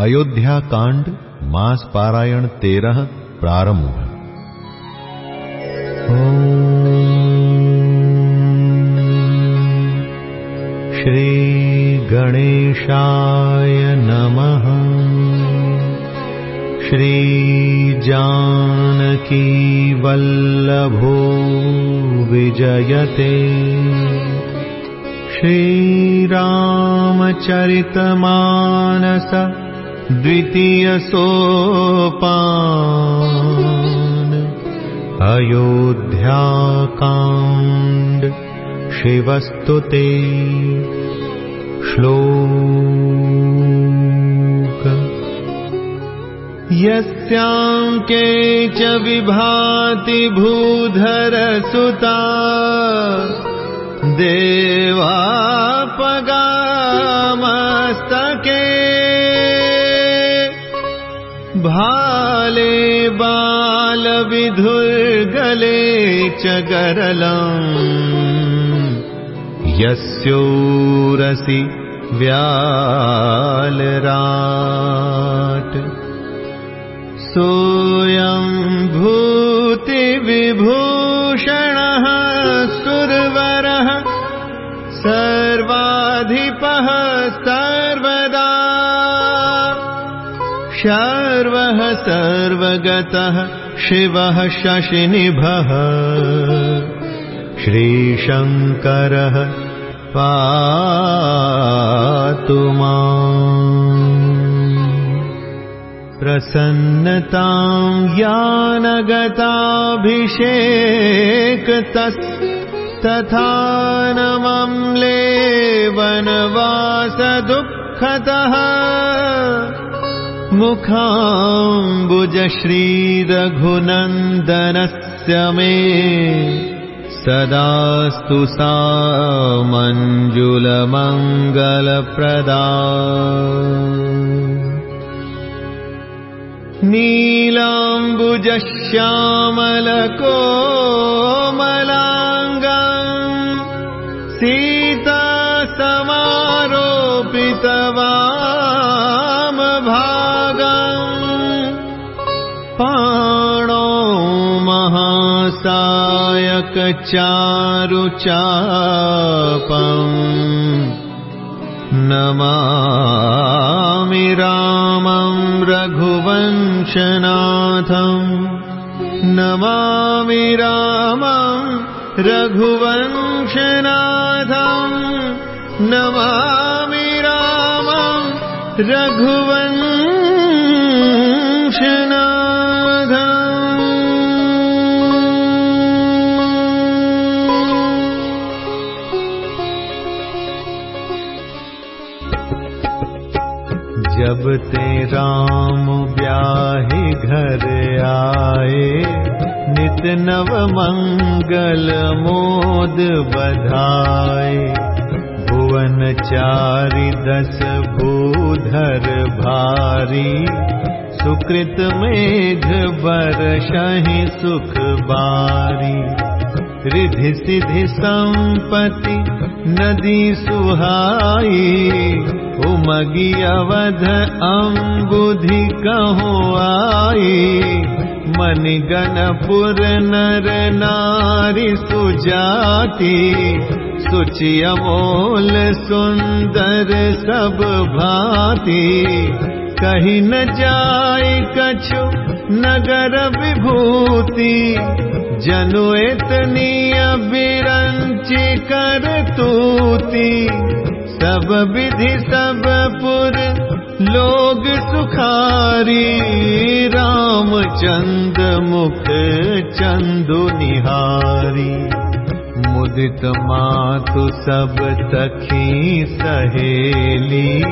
अयोध्या कांड मास पारायण तेरह प्रारंभ। श्री गणेशाय नमः। श्री जानकी वल्लभो विजयते। श्रीरामचरितमानस द्वितीयसोपान। अयोध्याकाण्ड शिवस्तुते श्लोक। यस्याङ्के च विभाति भूधरसुता। देवापगामस्तके भाले बालविधुर्गले च गरलम्। यस्योरसि व्यालराट्। सोऽयम् भूतिविभूषणः सुरवरः। सर्वाधिपः सर्वदा सर्वः सर्वगतः शिवः शशिनिभः। श्रीशङ्करः पातु प्रसन्नतां ज्ञानगताभिषेकतस् तथा नमं लेवनवासदुःखतः। मुखाम्बुजश्रीरघुनन्दनस्य मे सदास्तु सा मञ्जुलमङ्गलप्रदा नीलाम्बुजश्यामलकोमलाङ्गम् सीता समारोपितवामभागम् महासायकचारुचापम् नमामि रामं रघुवंशनाथम् नमामि रामं रघुवंशनाथम् नमामि रामं रघुवंशनाथम् जब ते राम ब्याहे घर आए नित नव मंगल मोद बधाए। भुवन चारि दस भूधर भारी सुकृत मेघ बरषहि सुख बारी। रिधि सिधि संपत्ति नदी सुहाई उमगी अवध अम्बुधि कहो आई मणिगणपुर नर नारी सुजाति सुचि अमोल सुंदर सब भांति। कही न जाय कछु नगर विभूति जनु इतनी कर तूती सब विधि सब पुर लोग सुखारी। रामचंद्र मुख चंदु निहारी। मुदित मातु सब सखी सहेली।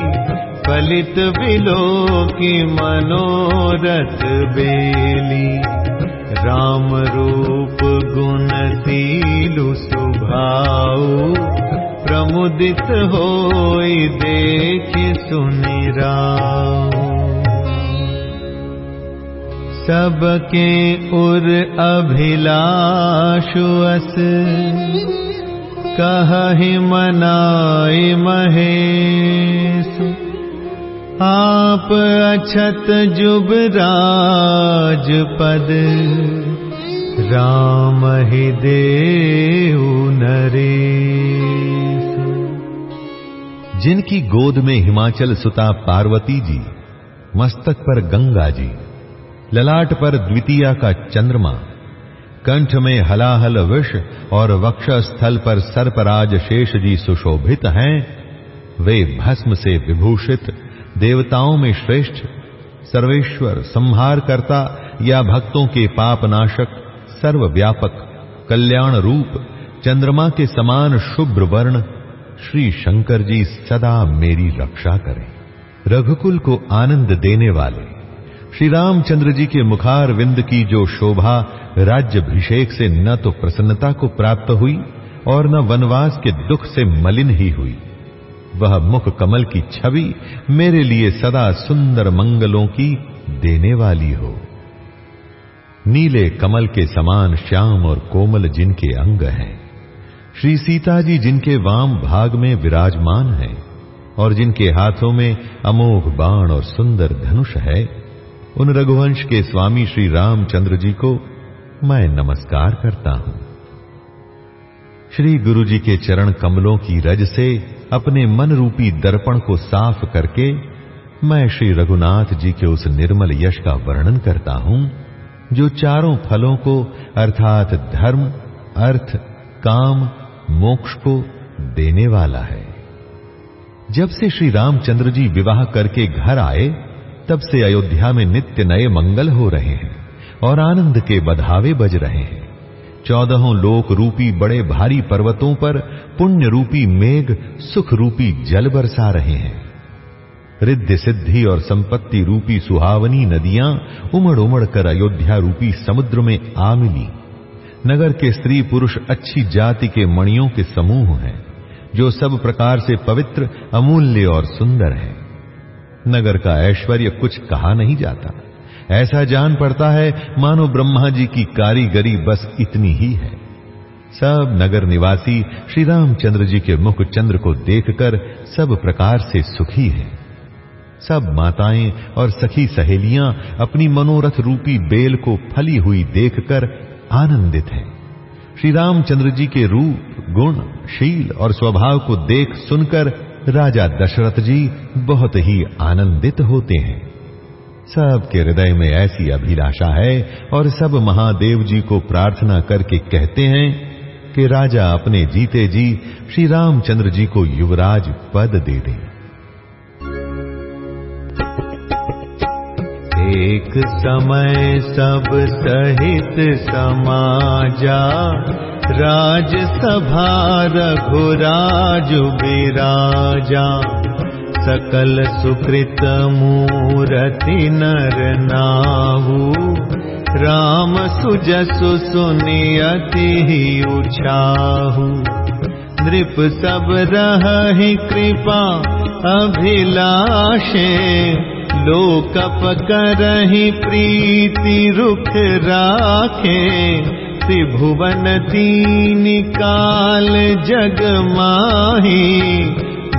फलित बिलो की मनोरथ बेली। राम रूप गुण सीलु सुभाऊ प्रमुदित होई देख सुनि राम। सबके उर अभिलाषु अस मनाई महेश। आप अछत जुबराज पद राम ही देव नरेश जिनकी गोद में हिमाचल सुता पार्वती जी, मस्तक पर गंगा जी, ललाट पर द्वितीया का चंद्रमा, कंठ में हलाहल विष और वक्ष स्थल पर सर्पराज शेष जी सुशोभित हैं, वे भस्म से विभूषित, देवताओं में श्रेष्ठ, सर्वेश्वर संहार करता या भक्तों के पाप नाशक सर्वव्यापक कल्याण रूप चंद्रमा के समान शुभ्र वर्ण श्री शंकर जी सदा मेरी रक्षा करें। रघुकुल को आनंद देने वाले, श्री रामचंद्र जी के मुखार विंद की जो शोभा राज्यभिषेक से न तो प्रसन्नता को प्राप्त हुई और न वनवास के दुख से मलिन ही हुई। वह मुख कमल की छवि मेरे लिए सदा सुंदर मंगलों की देने वाली हो। नीले कमल के समान श्याम और कोमल जिनके अंग हैं। श्री सीता जी जिनके वाम भाग में विराजमान हैं और जिनके हाथों में अमोघ बाण और सुंदर धनुष है, उन रघुवंश के स्वामी श्री रामचंद्र जी को मैं नमस्कार करता हूँ। श्री गुरु जी के चरण कमलों की रज से अपने मन रूपी दर्पण को साफ़ करके मैं श्री रघुनाथ जी के उस निर्मल यश का वर्णन करता हूँ, जो चारों फलों को अर्थात धर्म, अर्थ, काम मोक्ष को देने वाला है। जब से श्री रामचंद्र जी विवाह करके घर आए, तब से अयोध्या में नित्य नए मंगल हो रहे हैं और आनंद के बधावे बज रहे हैं। चौदहों लोक रूपी बड़े भारी पर्वतों पर पुण्य रूपी मेघ सुख रूपी जल बरसा रहे हैं। रिद्धि सिद्धि और संपत्ति रूपी सुहावनी नदियाँ उमड़ उमड़ कर अयोध्या रूपी समुद्र में आ मिली। नगर के स्त्री पुरुष अच्छी जाति के मणियों के समूह हैं, जो सब प्रकार से पवित्र, अमूल्य और सुंदर है। नगर का ऐश्वर्य कुछ कहा नहीं जाता। ऐसा जान पड़ता है, मानो ब्रह्मा जी की कारीगरी बस इतनी ही है। सब नगर निवासी श्री रामचंद्र जी के मुख चंद्र को देखकर सब प्रकार से सुखी हैं। सब माताएँ और सखी सहेलियाँ अपनी मनोरथ रूपी बेल को फली हुई देखकर आनंदित हैं। श्री रामचंद्र जी के रूप, गुण, शील और स्वभाव को देख सुनकर राजा दशरथ जी बहुत ही आनंदित होते हैं। सबके हृदय में ऐसी अभिलाषा है और सब महादेव जी को प्रार्थना करके कहते हैं कि राजा अपने जीते जी श्री रामचंद्र जी को युवराज पद दे दें। एक समय सब सहित समाजा राज सभा रघुराज विराजा। सकल सुकृत मूरति नर नाहू राम सुजसु सुनियति ही उछाहू। नृप सब रही कृपा अभिलाषे लोकप करहि प्रीति रुख राखे त्रिभुवन तीन काल जग माही।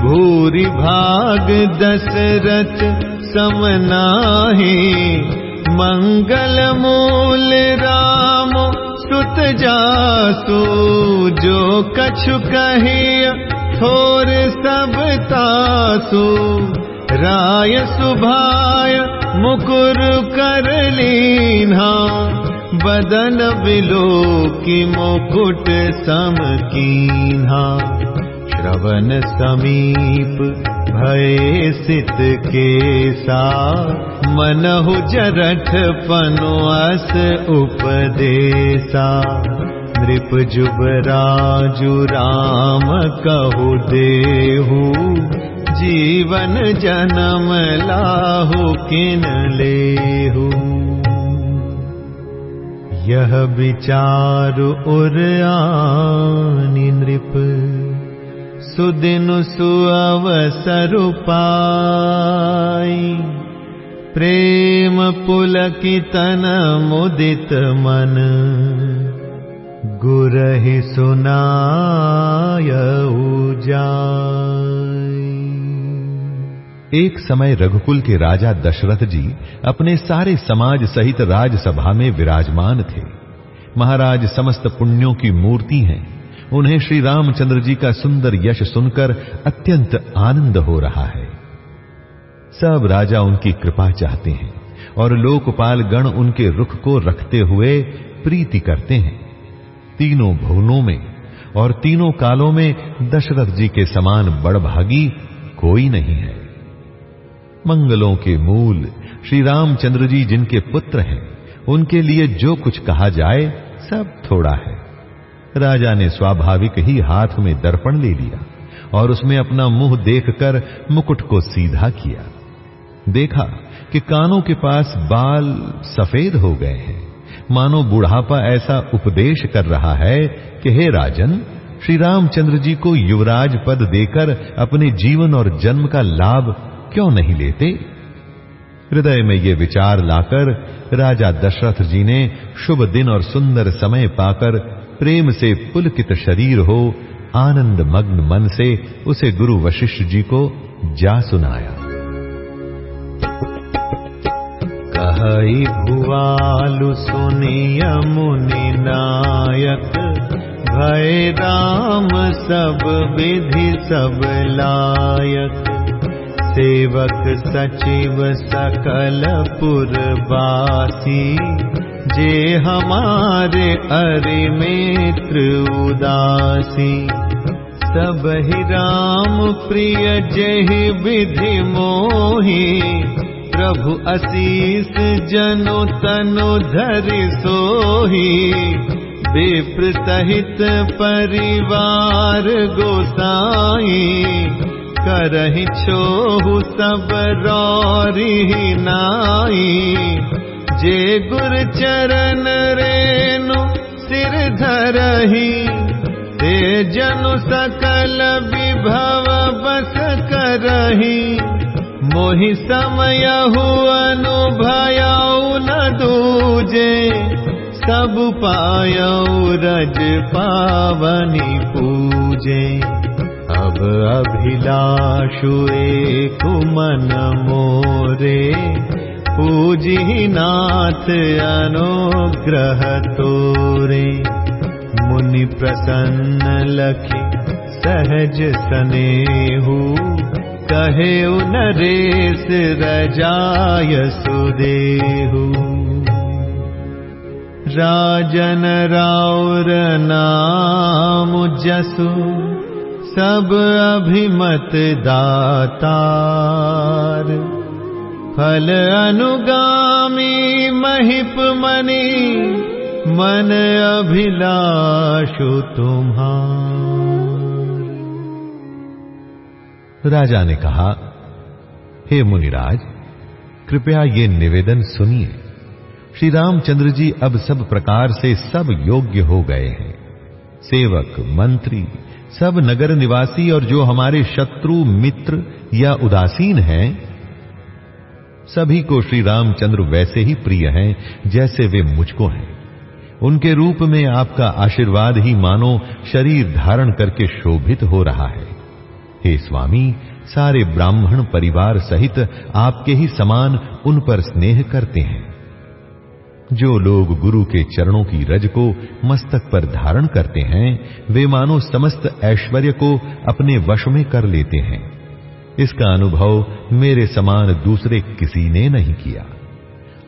भूरि भाग दशरथ समनाही मंगल मूल राम सुत जासु जो कछु कहिय थोर सब तासु राय सुभाय मुकुर कर लीन्हा बदन बिलो की मुकुट सम कीन्हा श्रवण समीप भय सित केसा मनहु जरठ पनुअस उपदेसा नृप जुबराजु राम कहु देहू जीवन जन्म लाहु किन लेहु? यह विचार उर आनी नृप सुदिन सुअवसर पाई। प्रेम पुलकितन मुदित मन गुरहि सुनाय एक समय रघुकुल के राजा दशरथ जी अपने सारे समाज सहित राजसभा में विराजमान थे। महाराज समस्त पुण्यों की मूर्ति हैं। उन्हें श्री रामचंद्र जी का सुंदर यश सुनकर अत्यंत आनंद हो रहा है। सब राजा उनकी कृपा चाहते हैं और लोकपाल गण उनके रुख को रखते हुए प्रीति करते हैं। तीनों भुवनों में और तीनों कालों में दशरथ जी के समान बड़भागी कोई नहीं है। मंगलों के मूल, श्री रामचंद्र जी जिनके पुत्र हैं, उनके लिए जो कुछ कहा जाए, सब थोड़ा है। राजा ने स्वाभाविक ही हाथ में दर्पण ले लिया, और उसमें अपना मुँह देखकर मुकुट को सीधा किया। देखा कि कानों के पास बाल सफ़ेद हो गए हैं। मानो बुढ़ापा ऐसा उपदेश कर रहा है कि हे राजन, श्री रामचंद्र जी को युवराज पद देकर अपने जीवन और जन्म का लाभ क्यों नहीं लेते? हृदय में ये विचार लाकर राजा दशरथ जी ने शुभ दिन और सुंदर समय पाकर प्रेम से पुलकित शरीर हो, आनंद मग्न मन से उसे गुरु वशिष्ठ जी को जा सुनाया। कही भुआलु सुनिय मुनि नायक, भय राम सब विधि सब लायक। सेवक सचिव सकल पुरवासी जे हमारे अरि मित्र उदासी। सब ही राम प्रिय जहि विधि मोही। प्रभु असीस जनु तनु धरि सोही। विप्र सहित परिवार गोसाई करहि छोहु सब रौरी नाई। जे गुर चरण रेनु सिर धरही ते जनु सकल विभव बस करही। मोहि समय अनुभयऊ न दूजे सब पायऊ रज पावनी पूजे अब अभिलाषु एक मन मोरे। पूजी नाथ अनुग्रह तोरे। मुनि प्रसन्न लखी सहज सनेहू। कहे नरेश रजाय सुदेहू। राजन राउर नाम जसु सब अभिमत दातार। फल अनुगामी महिप मनी, मन अभिलाषु तुम्हार। राजा ने कहा, हे मुनिराज, कृपया ये निवेदन सुनिए। श्री रामचंद्र जी अब सब प्रकार से सब योग्य हो गए हैं। सेवक, मंत्री सब नगर निवासी और जो हमारे शत्रु, मित्र या उदासीन हैं, सभी को श्री रामचंद्र वैसे ही प्रिय हैं जैसे वे मुझको हैं। उनके रूप में आपका आशीर्वाद ही मानो शरीर धारण करके शोभित हो रहा है। हे स्वामी, सारे ब्राह्मण परिवार सहित आपके ही समान उन पर स्नेह करते हैं। जो लोग गुरु के चरणों की रज को मस्तक पर धारण करते हैं, वे मानो समस्त ऐश्वर्य को अपने वश में कर लेते हैं। इसका अनुभव मेरे समान दूसरे किसी ने नहीं किया।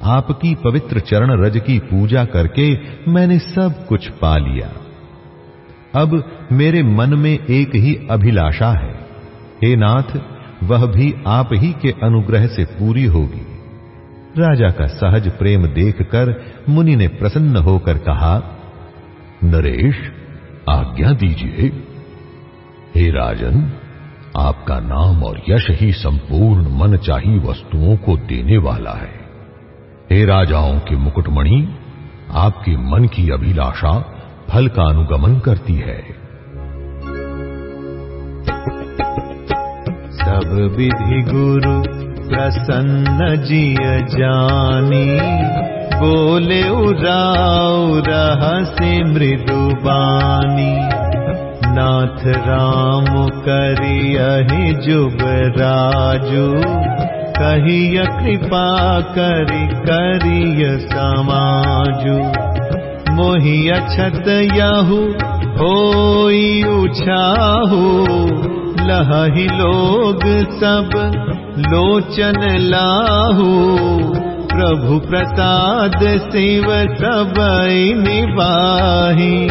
आपकी पवित्र चरण रज की पूजा करके मैंने सब कुछ पा लिया। अब मेरे मन में एक ही अभिलाषा है। हे नाथ, वह भी आप ही के अनुग्रह से पूरी होगी। राजा का सहज प्रेम देखकर मुनि ने प्रसन्न होकर कहा, नरेश, आज्ञा दीजिए। हे राजन, आपका नाम और यश ही संपूर्ण मन चाही वस्तुओं को देने वाला है। हे राजाओं के मुकुटमणि, आपके मन की अभिलाषा फल का अनुगमन करती है। सब विधि गुरु प्रसन्न जिय जानी। बोले उराउ रहस्य मृदु बानी। नाथ राम करियहि जुब राजू। कहिय कृपा करि, करिय समाजु। मोहि अछत यहु, होई उछाहु। लहि लोग सब लोचन लाहू। प्रभु प्रसाद शिव सब निवाही।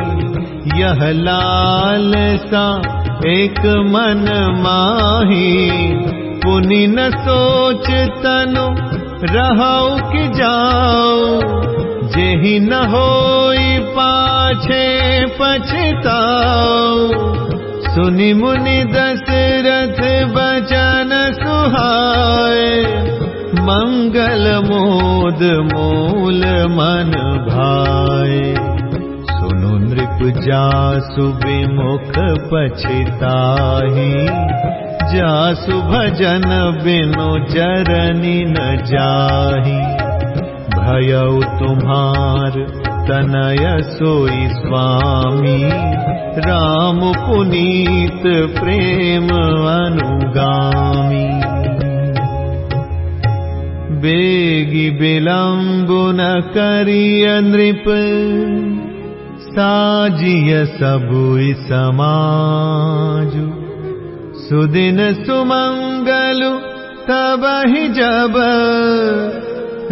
यह लाल सा एक मन माही। पुनि न सोच तनु रहौ कि जाओ जेहि न होई पाछे पछताओ सुनि मुनि दशरथ बचन सुहाय मंगल मोद मूल मन भाय। सुनु नृप जासु विमुख पछिताही जासु भजन बिनु जरनी न जाही। भयउ तुम्हार तनय सोई स्वामी। राम पुनीत प्रेम अनुगामी। बेगी विलम्बु न करिय नृप। साजिय सबुई समाजु। सुदिन सुमंगलु तब ही जब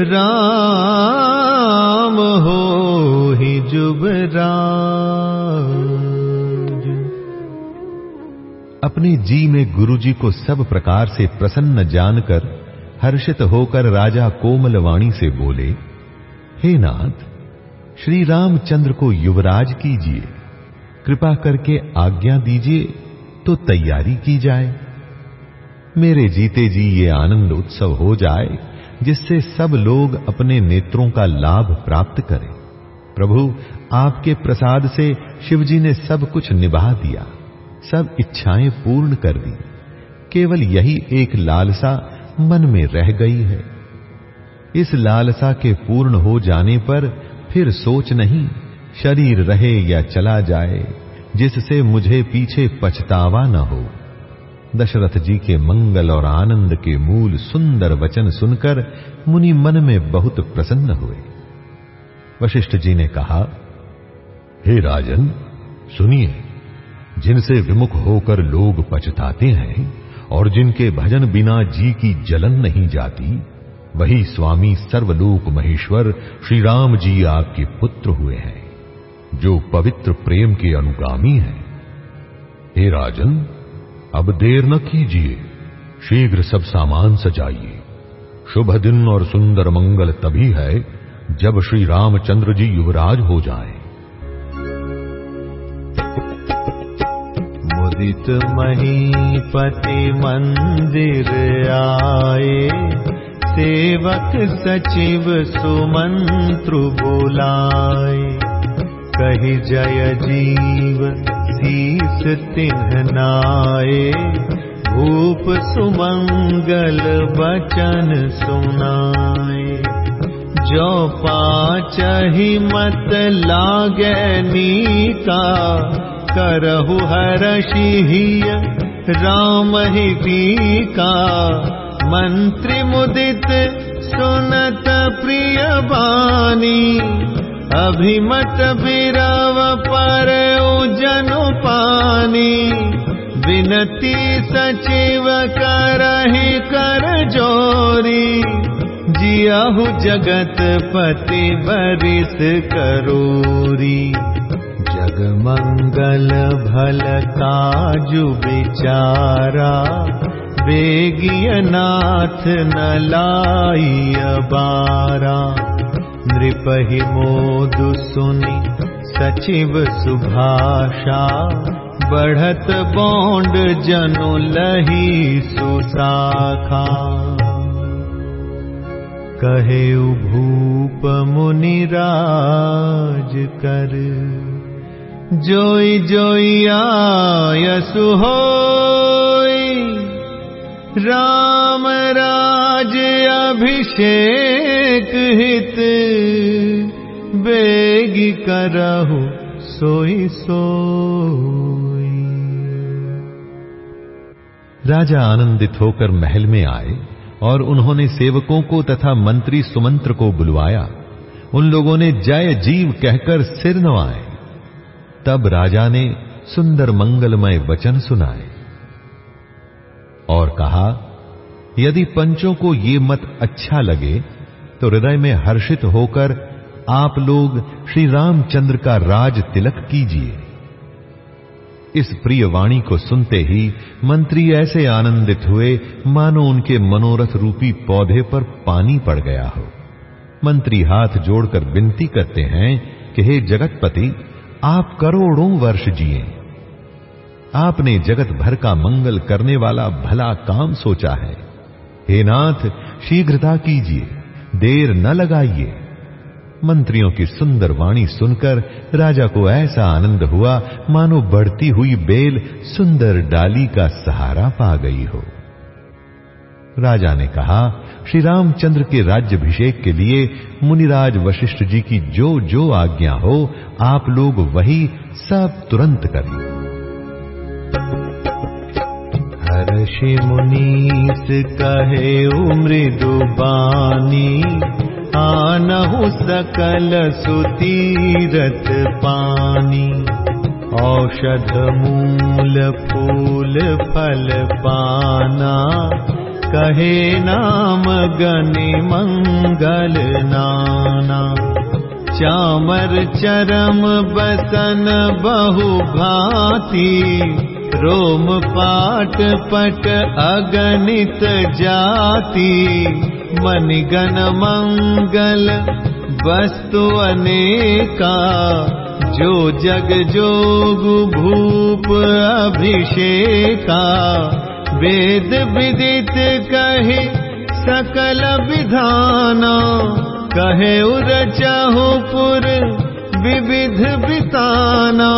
राम हो ही जुब जुबराज अपने जी में गुरुजी को सब प्रकार से प्रसन्न जानकर हर्षित होकर राजा कोमलवाणी से बोले, हे नाथ, श्री रामचंद्र को युवराज कीजिए। कृपा करके आज्ञा दीजिए तो तैयारी की जाए। मेरे जीते जी ये आनंद उत्सव हो जाए जिससे सब लोग अपने नेत्रों का लाभ प्राप्त करें। प्रभु, आपके प्रसाद से शिवजी ने सब कुछ निभा दिया। सब इच्छाएँ पूर्ण कर दी। केवल यही एक लालसा मन में रह गई है। इस लालसा के पूर्ण हो जाने पर फिर सोच नहीं, शरीर रहे या चला जाए, जिससे मुझे पीछे पछतावा न हो। दशरथ जी के मंगल और आनंद के मूल सुंदर वचन सुनकर मुनि मन में बहुत प्रसन्न हुए। वशिष्ठ जी ने कहा, हे राजन, सुनिए, जिनसे विमुख होकर लोग पछताते हैं और जिनके भजन बिना जी की जलन नहीं जाती, वही स्वामी सर्वलोक महेश्वर श्री राम जी आपके पुत्र हुए हैं, जो पवित्र प्रेम के अनुगामी हैं। हे राजन अब देर न कीजिए, शीघ्र सब सामान सजाइए शुभ दिन और सुंदर मंगल तभी है, जब श्री रामचंद्र जी युवराज हो जाएँ। मुदित महीपति मंदिर आए, सेवक सचिव सुमंत्रु बुलाए कही जय जीव शीस तिन्हनाए भूप सुमंगल बचन सुनाए। जो पाचही मत लागे नीका करहु हर्षिहिय राम ही टीका मंत्री मुदित सुनत प्रिय बानी अभिमत बिरव पर जनु पानी। विनती सचिव करहि कर जोरी। जियाहु जगत पति बरिस करोरी। जग मंगल भल काजु विचारा। बेगिय नाथ न लाई बारा नृपहि मोदु सुनि सचिव सुभाषा। बढ़त बोंड जनु लही सुसाखा कहे भूप मुनिराज कर जोई जोई आयसु होई। राम राज अभिषेक हित बेगी करहु सोई सोई। राजा आनंदित होकर महल में आए और उन्होंने सेवकों को तथा मंत्री सुमंत्र को बुलवाया। उन लोगों ने जय जीव कहकर सिर नवाए। तब राजा ने सुंदर मंगलमय वचन सुनाए और कहा यदि पंचों को ये मत अच्छा लगे तो हृदय में हर्षित होकर आप लोग श्री रामचंद्र का राज तिलक कीजिए। इस प्रिय वाणी को सुनते ही मंत्री ऐसे आनंदित हुए, मानो उनके मनोरथ रूपी पौधे पर पानी पड़ गया हो। मंत्री हाथ जोड़कर विनती करते हैं कि हे जगतपति, आप करोड़ों वर्ष जिए। आपने जगत भर का मंगल करने वाला भला काम सोचा है। हे नाथ, शीघ्रता कीजिए, देर न लगाइए। मंत्रियों की सुंदर वाणी सुनकर राजा को ऐसा आनंद हुआ, मानो बढ़ती हुई बेल सुंदर डाली का सहारा पा गई हो। राजा ने कहा श्री रामचंद्र के राज्यभिषेक के लिए मुनिराज वशिष्ठ जी की जो जो आज्ञा हो, आप लोग वही सब तुरंत करिए। हर्षि मुनीस कहे मृदु बानी आनहु सकल सुतीरत पानी। औषध मूल फूल फल पाना कहे नाम गनि मंगल नाना। चामर चरम बसन बहु भांति रोम पाट पट अगणित जाति मनिगन मंगल वस्तु अनेका जो जग जोग भूप अभिषेका। वेद विदित कहे सकल विधाना कहे उर पुर विविध बिताना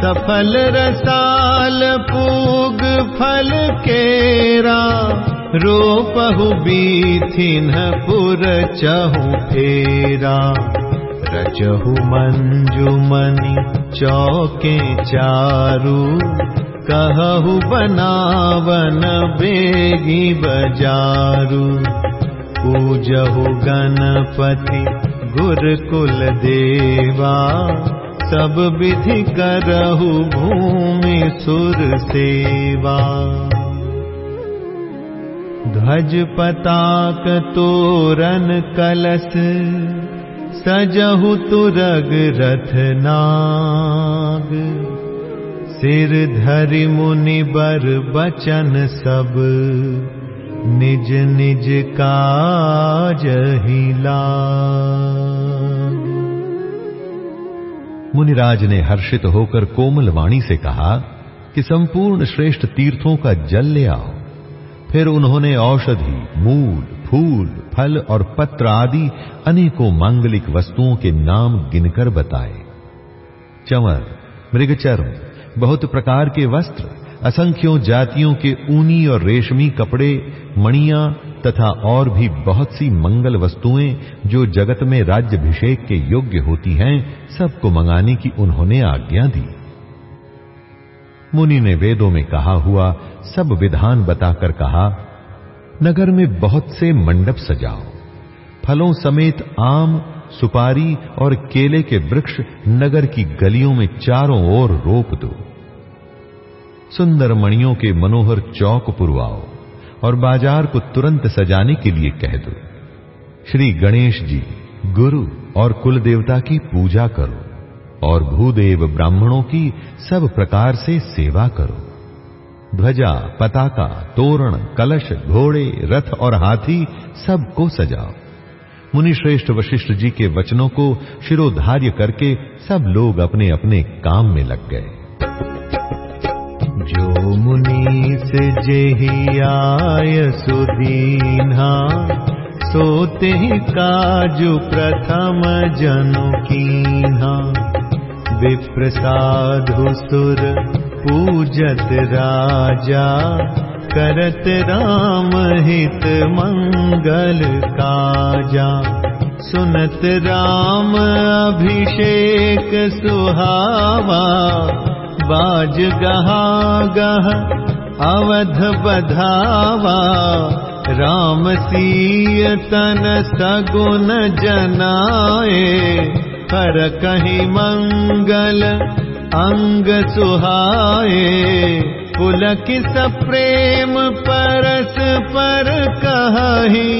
सफल रसाल पूग फल केरा, रोपहु बीथिन पुर चहु फेरा। रचहु मंजुमनि चौके चारू कहु बनावन बेगी बजारू। पूजहु गणपति गुरुकुल देवा सब विधि करहु भूमि सुर सेवा। ध्वज पताक तोरन कलश सजहु तुरग रथ नाग। सिर धरि मुनि बर बचन सब निज निज काज हिला मुनिराज ने हर्षित होकर कोमल वाणी से कहा कि संपूर्ण श्रेष्ठ तीर्थों का जल ले आओ। फिर उन्होंने औषधि, मूल, फूल, फल और पत्र आदि अनेकों मांगलिक वस्तुओं के नाम गिनकर बताए। चंवर, मृगचर्म, बहुत प्रकार के वस्त्र, असंख्यों जातियों के ऊनी और रेशमी कपड़े, मणियाँ तथा और भी बहुत सी मंगल वस्तुएँ जो जगत में राज्यभिषेक के योग्य होती हैं, सबको मंगाने की उन्होंने आज्ञा दी। मुनि ने वेदों में कहा हुआ सब विधान बताकर कहा, नगर में बहुत से मंडप सजाओ। फलों समेत आम, सुपारी और केले के वृक्ष नगर की गलियों में चारों ओर रोप दो। सुंदर मणियों के मनोहर चौक पुरवाओ। और बाज़ार को तुरंत सजाने के लिए कह दो। श्री गणेश जी, गुरु और कुल देवता की पूजा करो और भूदेव ब्राह्मणों की सब प्रकार से सेवा करो। ध्वजा, पताका, तोरण, कलश, घोड़े, रथ और हाथी सबको सजाओ। मुनि श्रेष्ठ वशिष्ठ जी के वचनों को शिरोधार्य करके सब लोग अपने अपने काम में लग गए। जो मुनीस जेहि आय सुदीन्हा सोते काजु प्रथम जनु कीन्हा। विप्र साधु सुर पूजत राजा करत राम हित मंगल काजा। सुनत राम अभिषेक सुहावा बाज गहा गह अवध बधावा। राम सीय तन सगुन जनाए कर कहीं मंगल अंग सुहाए। पुलकित प्रेम परस पर कही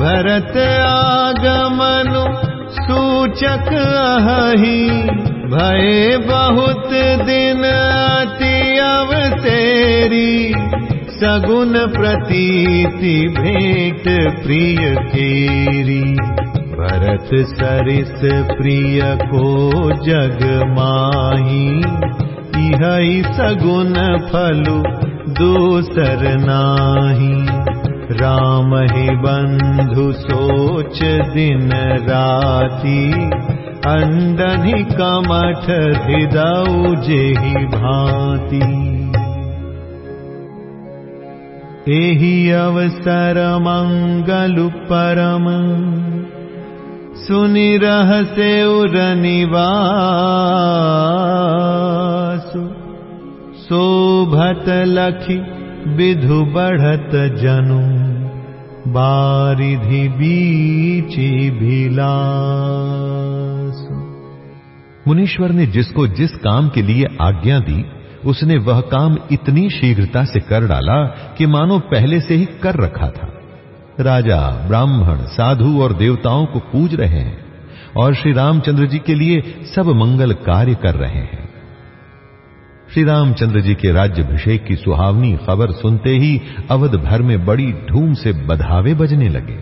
भरत आगमनु सूचक अहि भय बहुत दिन अति अवसेरी सगुन प्रतीति भेंट प्रिय केरी। भरत सरिस प्रिय को जग माही। इहई सगुन फलु दूसर नाही। राम ही बंधु सोच दिन राती अंडनि कमठ हृदय जेहि भांति। एहि अवसर मंगल परम सुनि रहसे उरनिवासु। शोभत लखी विधु बढ़त जनु बारिधि बीची भिलास मुनीश्वर ने जिसको जिस काम के लिए आज्ञा दी, उसने वह काम इतनी शीघ्रता से कर डाला कि मानो पहले से ही कर रखा था। राजा, ब्राह्मण, साधु और देवताओं को पूज रहे हैं और श्री रामचंद्र जी के लिए सब मंगल कार्य कर रहे हैं। श्री रामचंद्र जी के राज्यभिषेक की सुहावनी खबर सुनते ही अवध भर में बड़ी धूम से बधावे बजने लगे।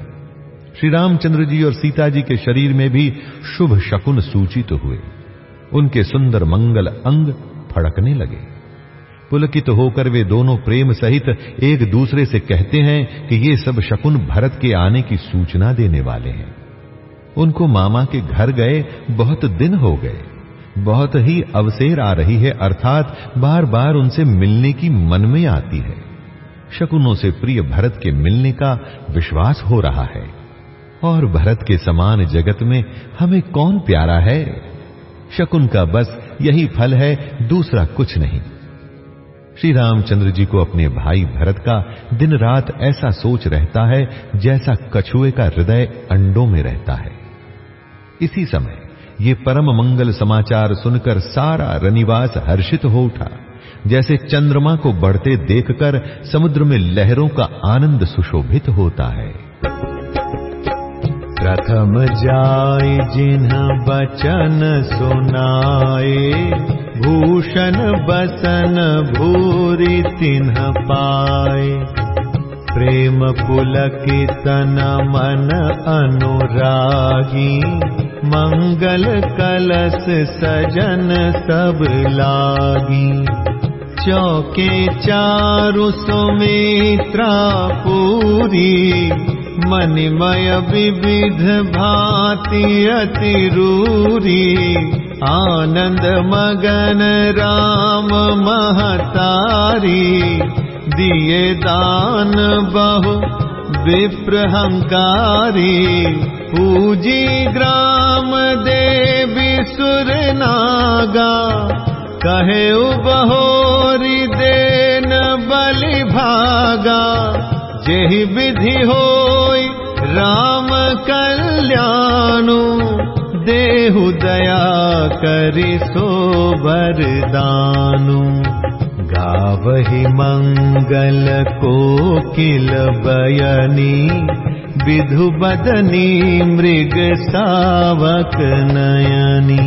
श्री रामचंद्र जी और सीता जी के शरीर में भी शुभ शकुन सूचित तो हुए। उनके सुंदर मंगल अंग फड़कने लगे। पुलकित तो होकर वे दोनों प्रेम सहित एक दूसरे से कहते हैं कि ये सब शकुन भरत के आने की सूचना देने वाले हैं। उनको मामा के घर गए बहुत दिन हो गए। बहुत ही अवसेर आ रही है, अर्थात बार बार उनसे मिलने की मन में आती है। शकुनों से प्रिय भरत के मिलने का विश्वास हो रहा है। और भरत के समान जगत में हमें कौन प्यारा है? शकुन का बस यही फल है, दूसरा कुछ नहीं। श्री रामचंद्र जी को अपने भाई भरत का दिन रात ऐसा सोच रहता है जैसा कछुए का हृदय अंडों में रहता है। इसी समय ये परम मंगल समाचार सुनकर सारा रनिवास हर्षित हो उठा। जैसे चंद्रमा को बढ़ते देखकर समुद्र में लहरों का आनंद सुशोभित होता है। प्रथम जाय जिन्ह बचन सुनाए, भूषण बसन भूरि तिन्ह पाए। प्रेम पुलकितन मन अनुरागी मंगल कलश सजन सब लागी। चौके चारु सुमित्रा पूरी। मनिमय विविध भांति अतिरूरी आनंद मगन राम महतारी। दिए दान बहु विप्रहंकारी पूजी ग्राम देवी सुर नागा कहे बहोरी देन बलि भागा। जेहि विधि होई राम कल्याणु देहु दया करि सो वरदानु गावहि मंगल को किल बयनी विधुबदनी मृग सावक नयनि।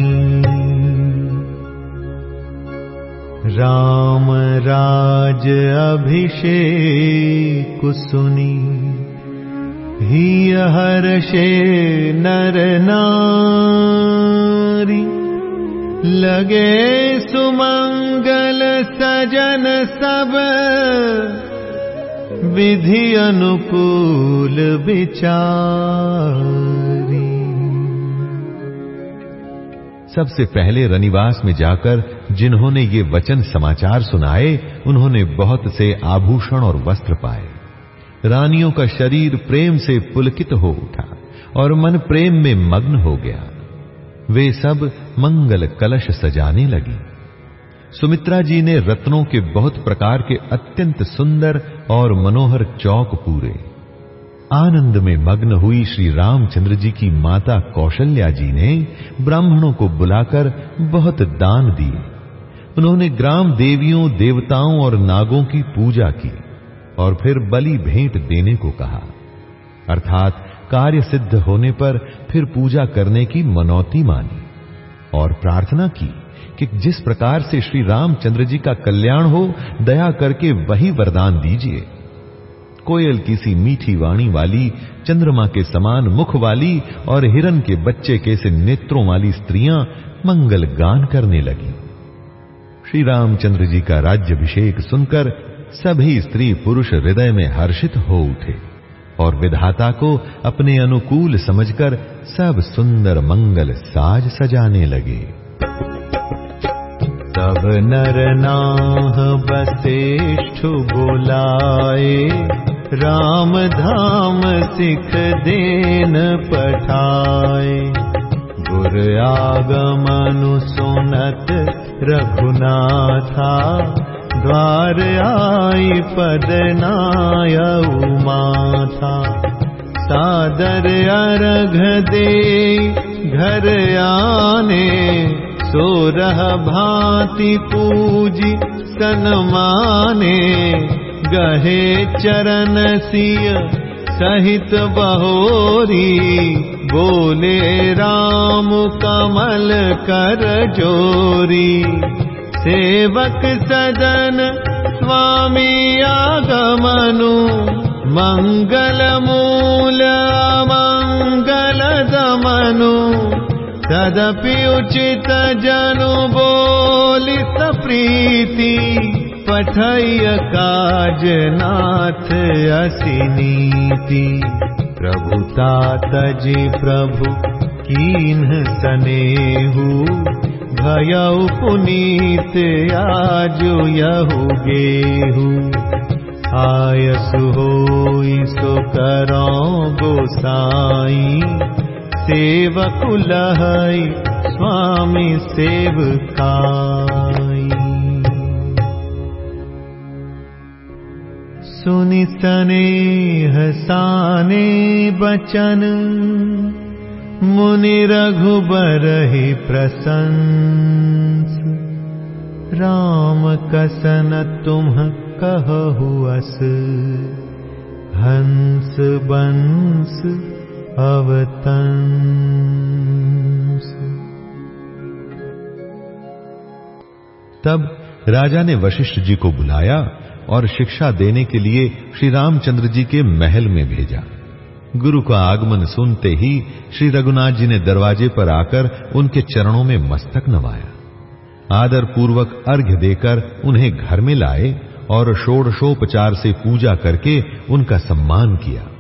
राम अभिषेक कुसुनि धीय हरशे नरना लगे सुमङ्गल सजन सब विधि अनुकूल विचारी। सबसे पहले रनिवास में जाकर जिन्होंने ये वचन समाचार सुनाए, उन्होंने बहुत से आभूषण और वस्त्र पाए। रानियों का शरीर प्रेम से पुलकित हो उठा और मन प्रेम में मग्न हो गया। वे सब मंगल कलश सजाने लगी। सुमित्रा जी ने रत्नों के बहुत प्रकार के अत्यंत सुंदर और मनोहर चौक पूरे। आनंद में मग्न हुई श्री रामचंद्र जी की माता कौशल्या जी ने ब्राह्मणों को बुलाकर बहुत दान दिए। उन्होंने ग्राम देवियों, देवताओं और नागों की पूजा की और फिर बलि भेंट देने को कहा। अर्थात कार्य सिद्ध होने पर फिर पूजा करने की मनौती मानी और प्रार्थना की। कि जिस प्रकार से श्री रामचंद्र जी का कल्याण हो, दया करके वही वरदान दीजिए। कोयल की सी मीठी वाणी वाली, चंद्रमा के समान मुख वाली और हिरन के बच्चे के से नेत्रों वाली स्त्रियाँ मंगल गान करने लगी। श्री रामचंद्र जी का राज्यभिषेक सुनकर सभी स्त्री पुरुष हृदय में हर्षित हो उठे और विधाता को अपने अनुकूल समझकर सब सुंदर मंगल साज सजाने लगे। नर नाह राम धाम सिख देन पठाए। गुर आगमनु सुनत रघुनाथा द्वार आई पद नाय माथा सादर अर्घ दे घर आने सोरह भांति पूजी सनमाने गहे चरण सिय सहित बहोरी बोले राम कमल कर जोरी। सेवक सदन स्वामी आगमनु मंगल मूल मंगल दमनु तदपि उचित जनु बोलि प्रीति पठय काज नाथ असिनीति प्रभुता तजि प्रभु कीन्ह सनेहू भयउ पुनीत आजु यहु गेहू। आयसु होई सो करो गोसाई सेवक लहई स्वामी सेवकाई सुनि सने हसाने बचन मुनि रघुबर ही प्रसंस राम कसन तुम कहु अस हंस बंस अवतंस तब राजा ने वशिष्ठ जी को बुलाया और शिक्षा देने के लिए श्री रामचंद्र जी के महल में भेजा। गुरु का आगमन सुनते ही श्री रघुनाथ जी ने दरवाजे पर आकर उनके चरणों में मस्तक नवाया। आदर पूर्वक अर्घ्य देकर उन्हें घर में लाए और षोडशोपचार से पूजा करके उनका सम्मान किया।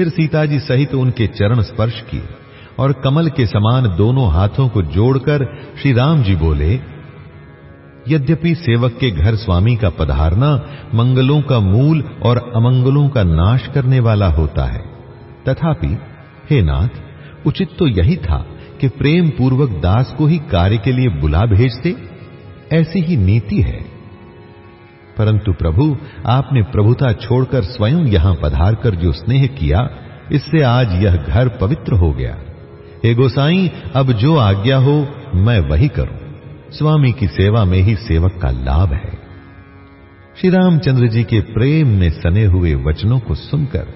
फिर सीता जी सहित उनके चरण स्पर्श किए और कमल के समान दोनों हाथों को जोड़कर श्री राम जी बोले, यद्यपि सेवक के घर स्वामी का पधारना मंगलों का मूल और अमंगलों का नाश करने वाला होता है, तथापि, हे नाथ, उचित तो यही था कि प्रेम पूर्वक दास को ही कार्य के लिए बुला भेजते? ऐसी ही नीति है। परंतु प्रभु, आपने प्रभुता छोड़कर स्वयं यहाँ पधार कर जो स्नेह किया, इससे आज यह घर पवित्र हो गया। हे गोसाई, अब जो आज्ञा हो, मैं वही करूँ। स्वामी की सेवा में ही सेवक का लाभ है। श्री रामचंद्र जी के प्रेम में सने हुए वचनों को सुनकर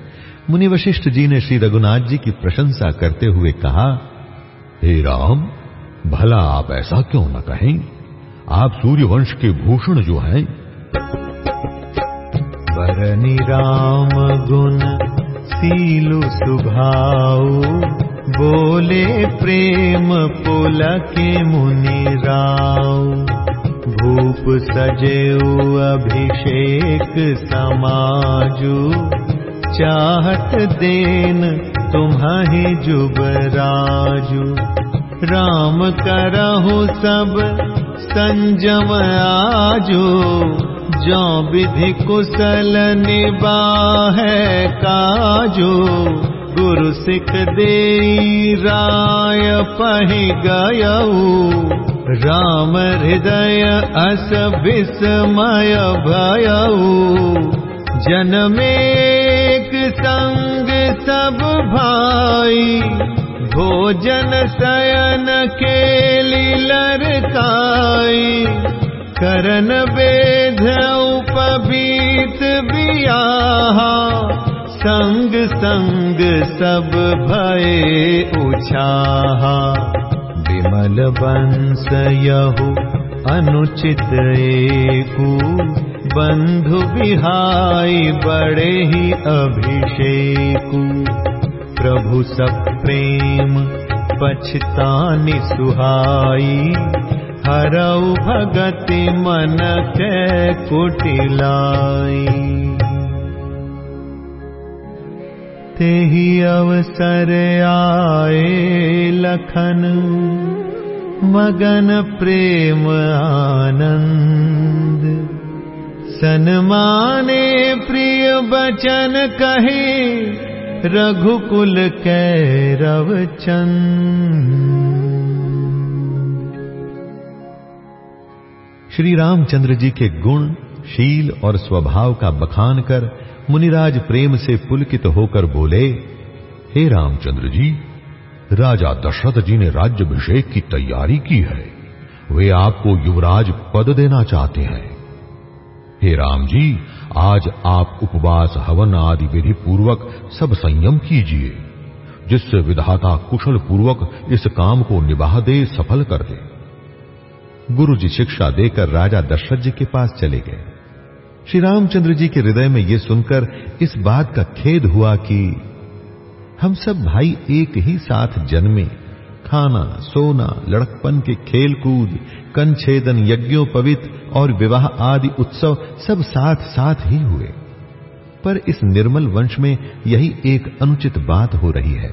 मुनि वशिष्ठ जी ने श्री रघुनाथ जी की प्रशंसा करते हुए कहा, हे राम, भला आप ऐसा क्यों न कहें? आप सूर्यवंश के भूषण जो हैं बरनी राम गुण सीलु सुभाऊ बोले प्रेम पुलके मुनि राव भूप सजेऊ अभिषेक समाजू चाहत देन तुम्हाही जुबराजू। राम करहु सब संजम आजो जो विधि कुशल निबाह काजो गुरु सिख दे राय पही गयऊ। राम हृदय अस विस्मय भयऊ। जनमेक संग सब भाई भोजन शयन के लरकाई उपबीत बियाहा संग संग सब भये उछाहा। विमल वंश यहु अनुचित एकू। बंधु बिहाई बड़े ही अभिषेकु। प्रभु सब प्रेम पछतानि सुहाई हरऊ भगति मन के कुटिलाई तेहि अवसर आए लखन मगन प्रेम आनंद सन्माने प्रिय बचन कहे रघुकुल कैरव चंद श्री रामचंद्र जी के गुण, शील और स्वभाव का बखान कर मुनिराज प्रेम से पुलकित होकर बोले, हे रामचंद्र जी, राजा दशरथ जी ने राज्यभिषेक की तैयारी की है। वे आपको युवराज पद देना चाहते हैं। हे राम जी, आज आप उपवास, हवन आदि विधि पूर्वक सब संयम कीजिए, जिससे विधाता कुशल पूर्वक इस काम को निभा दे, सफल कर दे। गुरु जी शिक्षा देकर राजा दशरथ जी के पास चले गए। श्री रामचंद्र जी के हृदय में यह सुनकर इस बात का खेद हुआ कि हम सब भाई एक ही साथ जन्मे, खाना, सोना, लड़कपन के खेल कूद कंछेदन यज्ञोपवित और विवाह आदि उत्सव सब साथ साथ ही हुए। पर इस निर्मल वंश में यही एक अनुचित बात हो रही है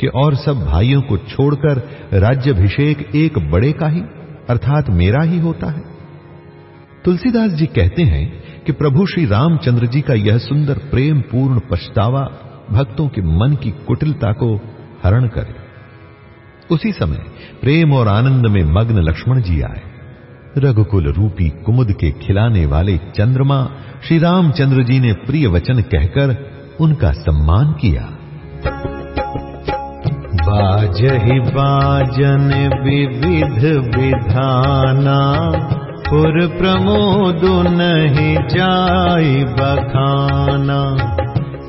कि और सब भाइयों को छोड़कर राज्यभिषेक एक बड़े का ही अर्थात मेरा ही होता है। तुलसीदास जी कहते हैं कि प्रभु श्री रामचंद्र जी का यह सुंदर प्रेम पूर्ण पछतावा भक्तों के मन की कुटिलता को हरण करे। उसी समय प्रेम और आनंद में मग्न लक्ष्मण जी आए। रघुकुल रूपी कुमुद के खिलाने वाले चंद्रमा श्री रामचंद्र जी ने प्रिय वचन कहकर उनका सम्मान किया। बाजहि बाजन विविध विधाना पुर प्रमोद नहीं जाई बखाना।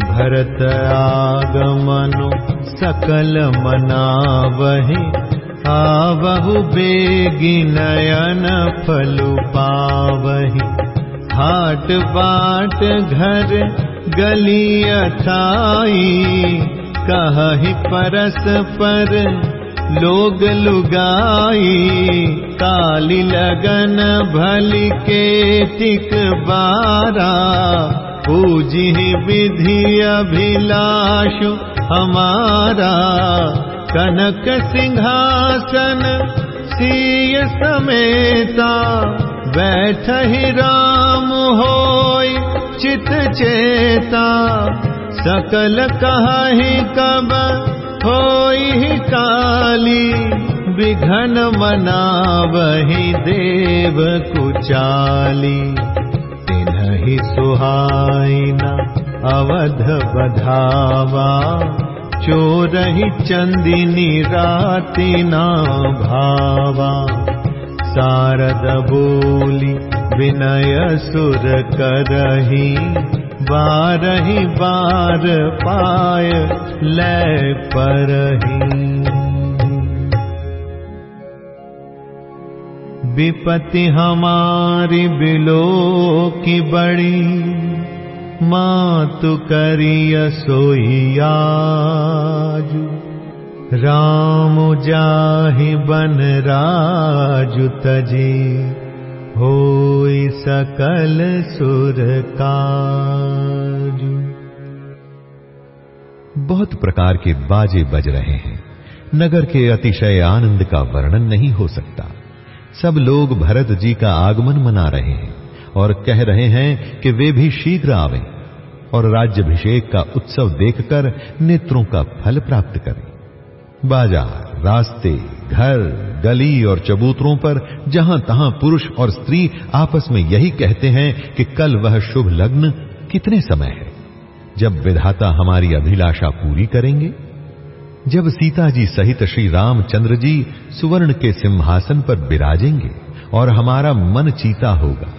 भरत आगमनु सकल मनावहि आवहु बेगी नयन फलु पावहि। हाट बाट घर गली अथाई कहि परस पर लोग लुगाई काली लगन भली के टिक बारा। पूजी विधि हमारा। कनक सिंहासन सीय समेता बैठ ही राम होय चित चेता सकल कहि कब होई काली विघन मनावही देव कुचाली। तिन्हि सुहाइना अवध बधावा चोरहि चंदिनी राति ना भावा। सारद बोली विनय सुर करही बारही बार पाय लय परही। विपति हमारी बिलो की बड़ी मातु करिय सोइयाजु राम जाहि बन राजु तजी होई सकल सुर काजु। बहुत प्रकार के बाजे बज रहे हैं। नगर के अतिशय आनंद का वर्णन नहीं हो सकता। सब लोग भरत जी का आगमन मना रहे हैं और कह रहे हैं कि वे भी शीघ्र आवें और राज्यभिषेक का उत्सव देखकर नेत्रों का फल प्राप्त करें। बाज़ार, रास्ते घर, गली और चबूतरों पर जहाँ तहां पुरुष और स्त्री आपस में यही कहते हैं कि कल वह शुभ लग्न कितने समय है। जब विधाता हमारी अभिलाषा पूरी करेंगे, जब सीता जी सहित श्री रामचंद्र जी सुवर्ण के सिंहासन पर विराजेंगे और हमारा मन चीता होगा,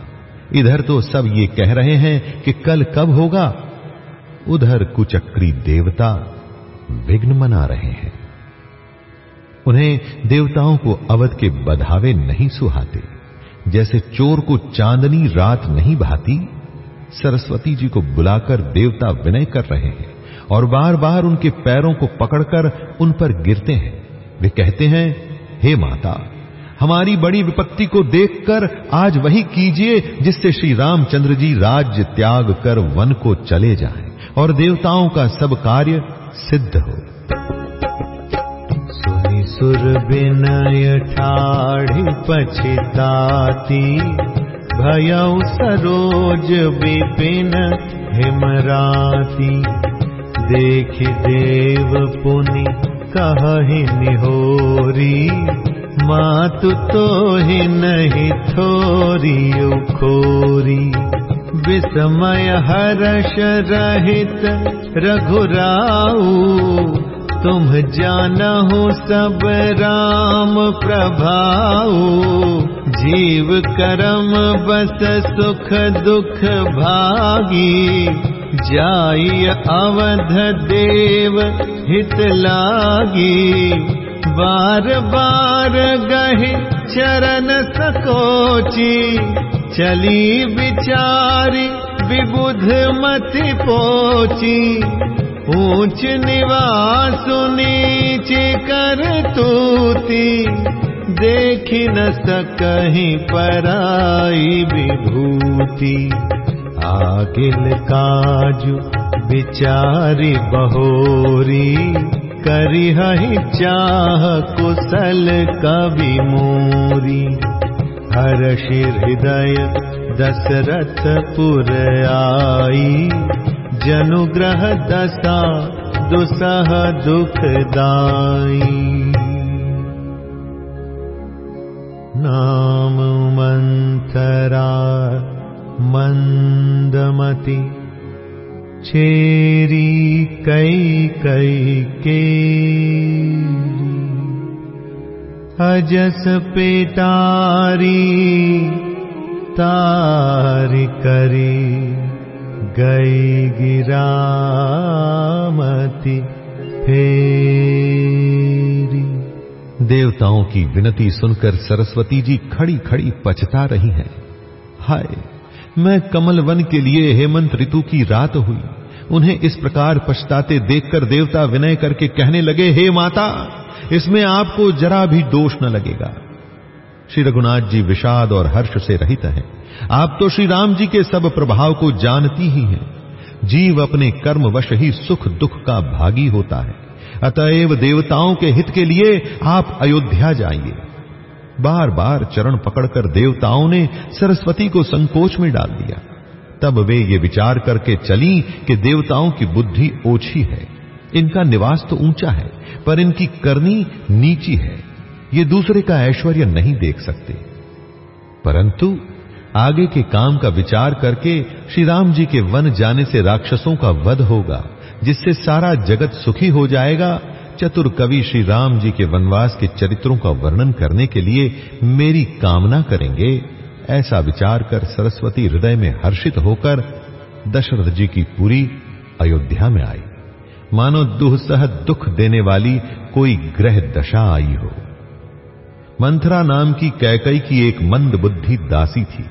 इधर तो सब ये कह रहे हैं कि कल कब होगा, उधर कुचक्री देवता विघ्न मना रहे हैं। उन्हें देवताओं को अवध के बधावे नहीं सुहाते। जैसे चोर को चांदनी रात नहीं भाती सरस्वती जी को बुलाकर देवता विनय कर रहे हैं और बार बार उनके पैरों को पकड़कर उन पर गिरते हैं। वे कहते हैं, हे माता, हमारी बड़ी विपत्ति को देखकर आज वही कीजिए जिससे श्री रामचंद्र जी राज्य त्याग कर वन को चले जाएँ और देवताओं का सब कार्य सिद्ध हो। सुर विनय ठाढ़ी पछिताती भयउ सरोज विपिन हिमराती। देख देव पुनि कहि नहीं थोरी खोरी विस्मय हर्ष रहित रघुराऊ तुम जानहु सब राम प्रभाऊ जीव करम बस सुख दुख भागी। जाई अवध देव हित लागी। बार बार गहि चरण सकोची। चली विचारी विबुध मति पोची नीच कर तूती देखी न सकहीं पराई विभूति। आगिल काजु विचारी बहोरी करिहि चाह कुशल कवि मोरी। हर्षि हृदय दशरथ पुर आई जनुग्रह दशा दुसह दुखदाई नाम मंथरा मंदमती चेरी कई कई के अजस पेटारी तार करी गई गिरामती फेरी। देवताओं की विनती सुनकर सरस्वती जी खड़ी खड़ी पछता रही हैं। हाय, मैं कमल वन के लिए हेमंत ऋतु की रात हुई। उन्हें इस प्रकार पछताते देखकर देवता विनय करके कहने लगे, हे माता, इसमें आपको जरा भी दोष न लगेगा। श्री रघुनाथ जी विषाद और हर्ष से रहित हैं। आप तो श्री राम जी के सब प्रभाव को जानती ही हैं। जीव अपने कर्मवश ही सुख दुख का भागी होता है। अतएव देवताओं के हित के लिए आप अयोध्या जाइए। बार बार चरण पकड़कर देवताओं ने सरस्वती को संकोच में डाल दिया। तब वे ये विचार करके चली कि देवताओं की बुद्धि ओछी है। इनका निवास तो ऊँचा है, पर इनकी करनी नीची है। ये दूसरे का ऐश्वर्य नहीं देख सकते। परंतु आगे के काम का विचार करके श्री राम जी के वन जाने से राक्षसों का वध होगा, जिससे सारा जगत सुखी हो जाएगा, चतुर कवि श्री राम जी के वनवास के चरित्रों का वर्णन करने के लिए मेरी कामना करेंगे, ऐसा विचार कर सरस्वती हृदय में हर्षित होकर दशरथ जी की पूरी अयोध्या में आई। मानो दुहसह दुख देने वाली कोई ग्रह दशा आई हो। मंथरा नाम की कैकई की एक मंद बुद्धि दासी थी।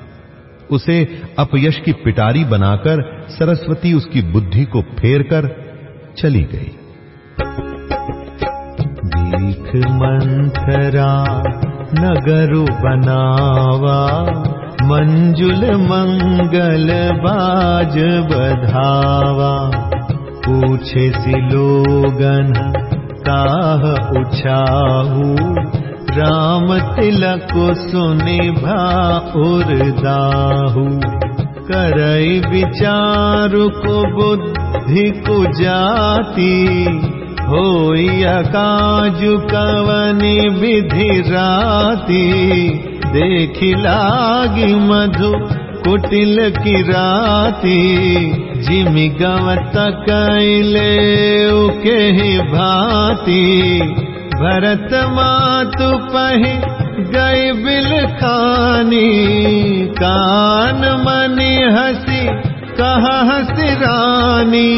उसे अपयश की पिटारी बनाकर सरस्वती उसकी बुद्धि को फेर कर चली गई। दीख मंथरा नगरु बनावा, मंजुल मंगल बाज बधावा। पूछे सिलोगन काह उछाहू राम तिलक सुनि भाउरदाहू करई विचारु को बुद्धि को जाती। काजु कवनि विधि राती। देखि लागी मधु कुटिल की राती। जिमि गवत कैले ही भाती भरत मातु पही गई बिल कान मनी हसी कहा हसी रानी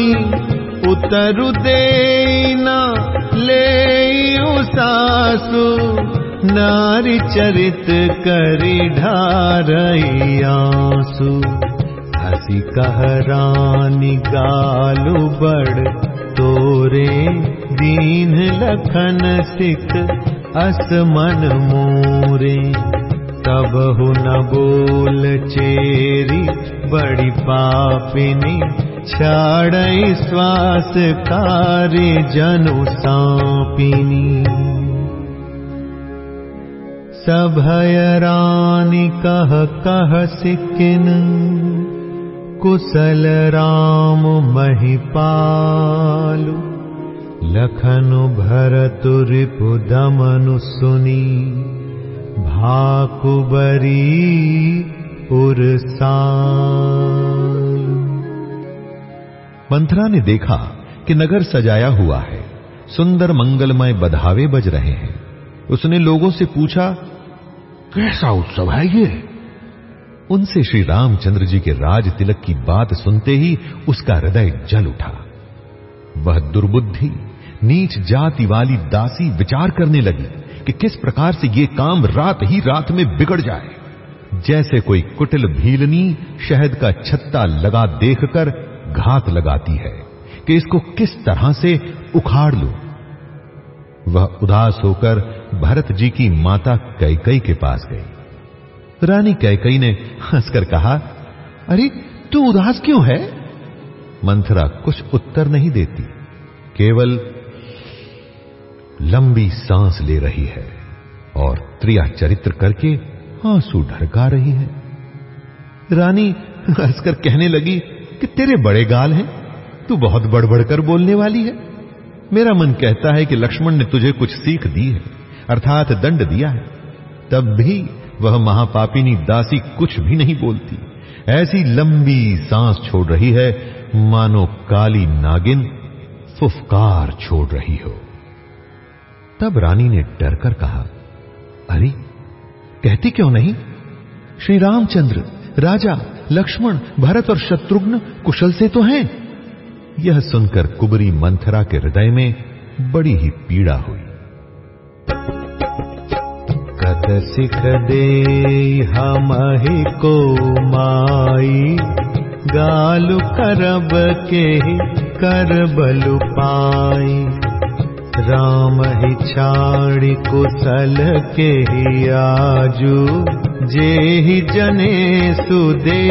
उतरु देना ले सासु नारी चरित करी ढारसु हसी कह रानी गालु बड़ तोरे दीन लखन सिख बोल चेरी बड़ी पापिनी छाड़ श्वास कार्य जनु सापिनी। सभय रानी कह कह सिकिन कुशल राम महिपालु लखनु भरतु रिपु दमनु सुनी, भाकुबरी मंथरा ने देखा कि नगर सजाया हुआ है, सुंदर मंगलमय बधावे बज रहे हैं। उसने लोगों से पूछा, कैसा उत्सव है ये? उनसे श्री रामचंद्र जी के राज तिलक की बात सुनते ही उसका हृदय जल उठा। वह दुर्बुद्धि नीच जाति वाली दासी विचार करने लगी कि किस प्रकार से ये काम रात ही रात में बिगड़ जाए। जैसे कोई कुटिल भीलनी शहद का छत्ता लगा देखकर घात लगाती है कि इसको किस तरह से उखाड़ लू। वह उदास होकर भरत जी की माता कैकई के पास गई। रानी कैकई ने हंसकर कहा, अरे, तू उदास क्यों है? मंथरा कुछ उत्तर नहीं देती। केवल लंबी सांस ले रही है और त्रिया चरित्र करके आँसू ढरका रही है। रानी हंसकर कहने लगी कि तेरे बड़े गाल हैं, तू बहुत बढ़-बढ़कर बोलने वाली है। मेरा मन कहता है कि लक्ष्मण ने तुझे कुछ सीख दी है, अर्थात दंड दिया है। तब भी वह महापापिनी दासी कुछ भी नहीं बोलती। ऐसी लंबी सांस छोड़ रही है, मानो काली नागिन फुफकार छोड़ रही हो। तब रानी ने डरकर कहा, अरे, कहती क्यों नहीं? श्री रामचंद्र राजा, लक्ष्मण, भरत और शत्रुघ्न कुशल से तो हैं। यह सुनकर कुबरी मंथरा के हृदय में बड़ी ही पीड़ा हुई। कत सिख दे हम ही को माई, गालु करब के कर बलु पाई। राम ही छाड़ी कुशल के ही आजू जे ही जने सुदे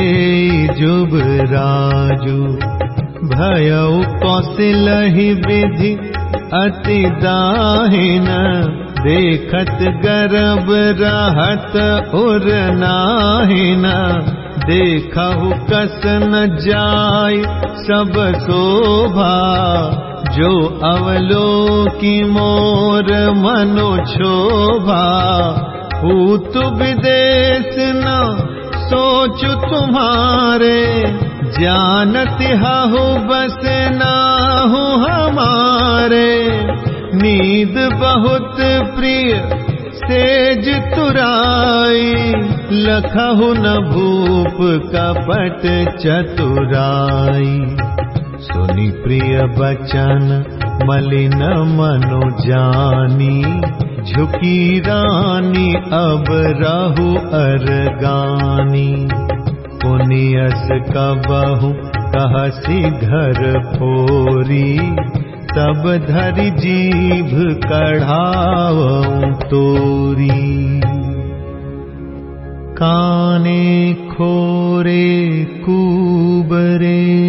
जुब राजू। भयउ कौशिल ही विधि अति दाहिन देखत गर्भ रहत उर नाहिन। देखहु कस न जाय सब शोभा जो अवलोकी मोर मनो शोभा भूत विदेश न सोचु तुम्हारे जानत हु बस नाहु हमारे। नींद बहुत प्रिय सेज तुराई लखहु न भूप कपट चतुराई सुनि प्रिय बचन मलिन मनो जानी। झुकी रानी अब रहु अरगानी। पुनियस कबहु कहसी घर फोरी। तब धरि जीभ कढ़ाव तोरी। काने खोरे कूबरे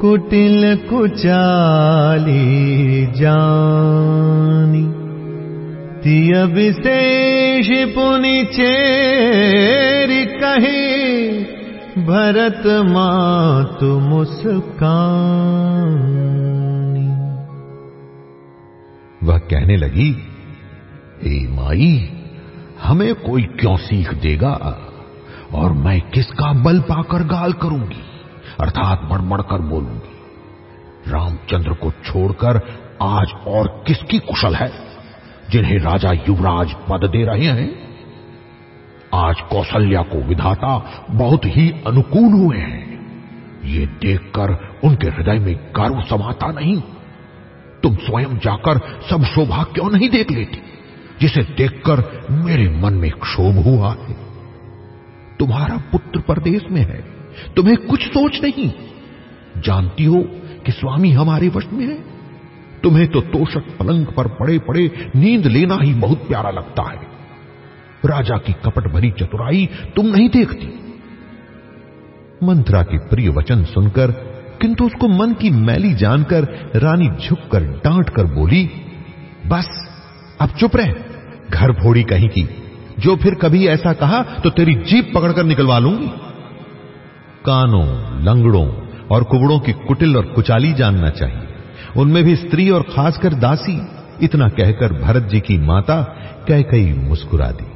कुटिल कुचाली जानी। तिय विशेष पुनि चेरी कही, भरत मातु मुस्कानी। वह कहने लगी हे माई, हमें कोई क्यों सीख देगा? और मैं किसका बल पाकर गाल करूँगी? अर्थात बड़बड़ कर बोलूँगी। रामचंद्र को छोड़कर आज और किसकी कुशल है, जिन्हें राजा युवराज पद दे रहे हैं? आज कौशल्या को विधाता बहुत ही अनुकूल हुए हैं। ये देखकर उनके हृदय में गर्व समाता नहीं। तुम स्वयं जाकर सब शोभा क्यों नहीं देख लेती, जिसे देखकर मेरे मन में क्षोभ हुआ है? तुम्हारा पुत्र परदेश में है। तुम्हें कुछ सोच नहीं। जानती हो कि स्वामी हमारे वश में है? तुम्हें तो तोषक पलंग पर पड़े पड़े नींद लेना ही बहुत प्यारा लगता है। राजा की कपट भरी चतुराई तुम नहीं देखती। मंत्रा के प्रिय वचन सुनकर, किंतु उसको मन की मैली जानकर रानी झुककर डांट कर बोली, बस, अब चुप रह। घर फोड़ी कहीं की। जो फिर कभी ऐसा कहा तो तेरी जीप पकड़कर निकलवा लूँगी। कानों, लंगड़ों और कुबड़ों की कुटिल और कुचाली जानना चाहिए। उनमें भी स्त्री और खासकर दासी इतना कहकर भरत जी की माता कह कई मुस्कुरा दी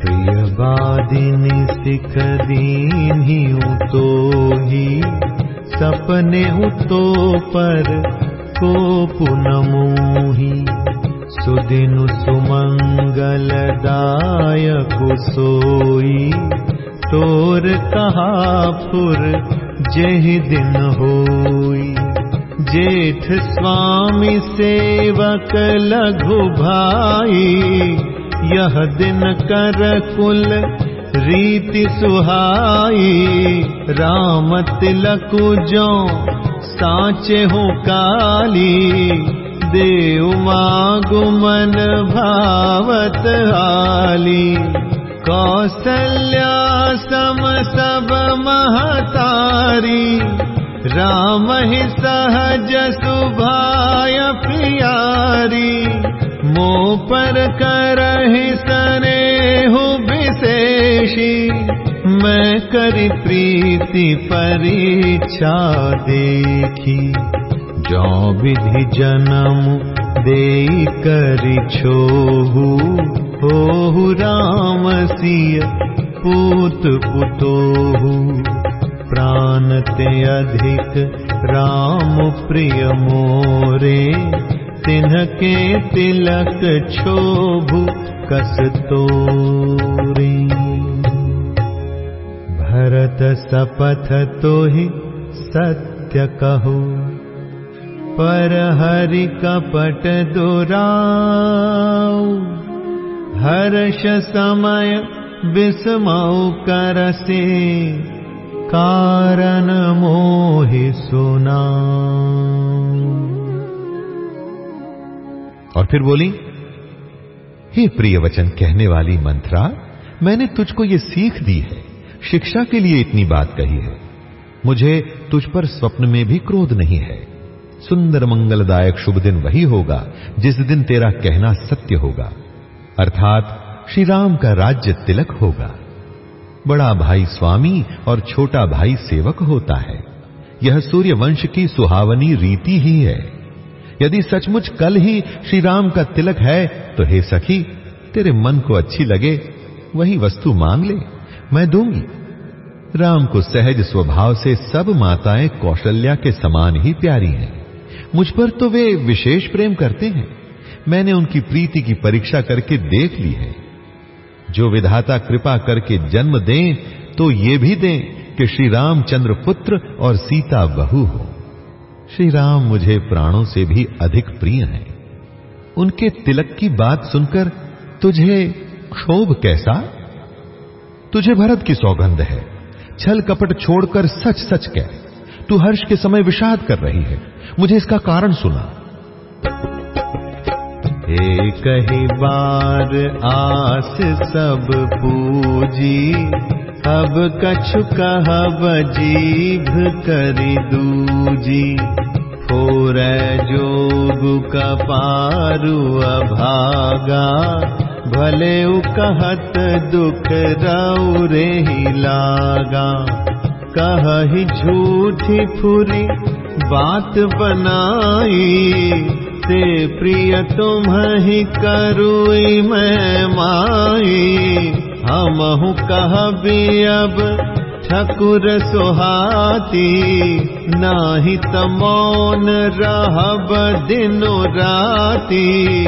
प्रिय बादिनी सिख दीनी तो ही सपने तो पर को पुनमोही सुदिनु सुमंगल दायक सोई तोर कहा फुर जेह दिन होई। जेठ स्वामी सेवक लघु भाई यह दिन कर कुल रीति सुहाई। राम तिलक जो साचे हो काली देव मागुमन भावत हाली कौसल्या सम सब महतारी राम ही सहज सुभाय प्रियारी। मो पर करहि सने हो विशेषी मैं करी प्रीति परीक्षा देखी। जो विधि जन्म दे छोहु हो राम सिय पूत पुतोहु। प्राण ते अधिक राम प्रिय मोरे। तिन्हके तिलक क्षोभु कस तोरी। भरत सपथ तो ही सत्य कहो। पर हरि कपट दुराऊ हर्ष समय विस्मऊ करसे, कारण मोहि सुना। और फिर बोली, हे प्रिय वचन कहने वाली मंत्रा, मैंने तुझको ये सीख दी है, शिक्षा के लिए इतनी बात कही है। मुझे तुझ पर स्वप्न में भी क्रोध नहीं है। सुंदर मंगलदायक शुभ दिन वही होगा, जिस दिन तेरा कहना सत्य होगा। अर्थात श्री राम का राज्य तिलक होगा। बड़ा भाई स्वामी और छोटा भाई सेवक होता है। यह सूर्य वंश की सुहावनी रीति ही है। यदि सचमुच कल ही श्री राम का तिलक है तो हे सखी, तेरे मन को अच्छी लगे, वही वस्तु मांग ले, मैं दूँगी। राम को सहज स्वभाव से सब माताएँ कौशल्या के समान ही प्यारी हैं। मुझ पर तो वे विशेष प्रेम करते हैं। मैंने उनकी प्रीति की परीक्षा करके देख ली है। जो विधाता कृपा करके जन्म दें तो ये भी दें कि श्री रामचंद्र पुत्र और सीता बहू हो। श्री राम मुझे प्राणों से भी अधिक प्रिय हैं। उनके तिलक की बात सुनकर तुझे क्षोभ कैसा? तुझे भरत की सौगंध है। छल कपट छोड़कर सच सच कह। तू हर्ष के समय विषाद कर रही है। मुझे इसका कारण सुना। एक ही बार आस सब पूजी अब कछु कहब जीभ करी दूजी। फोर जोग कपारु अभागा भले कहत दुख रौरे झूठी फुरी बात बनाई से प्रिय तुम ही करुई मैं माई। हम कह भी अब ठकुर सुहाती। नाही तमौन रहब दिनो राती।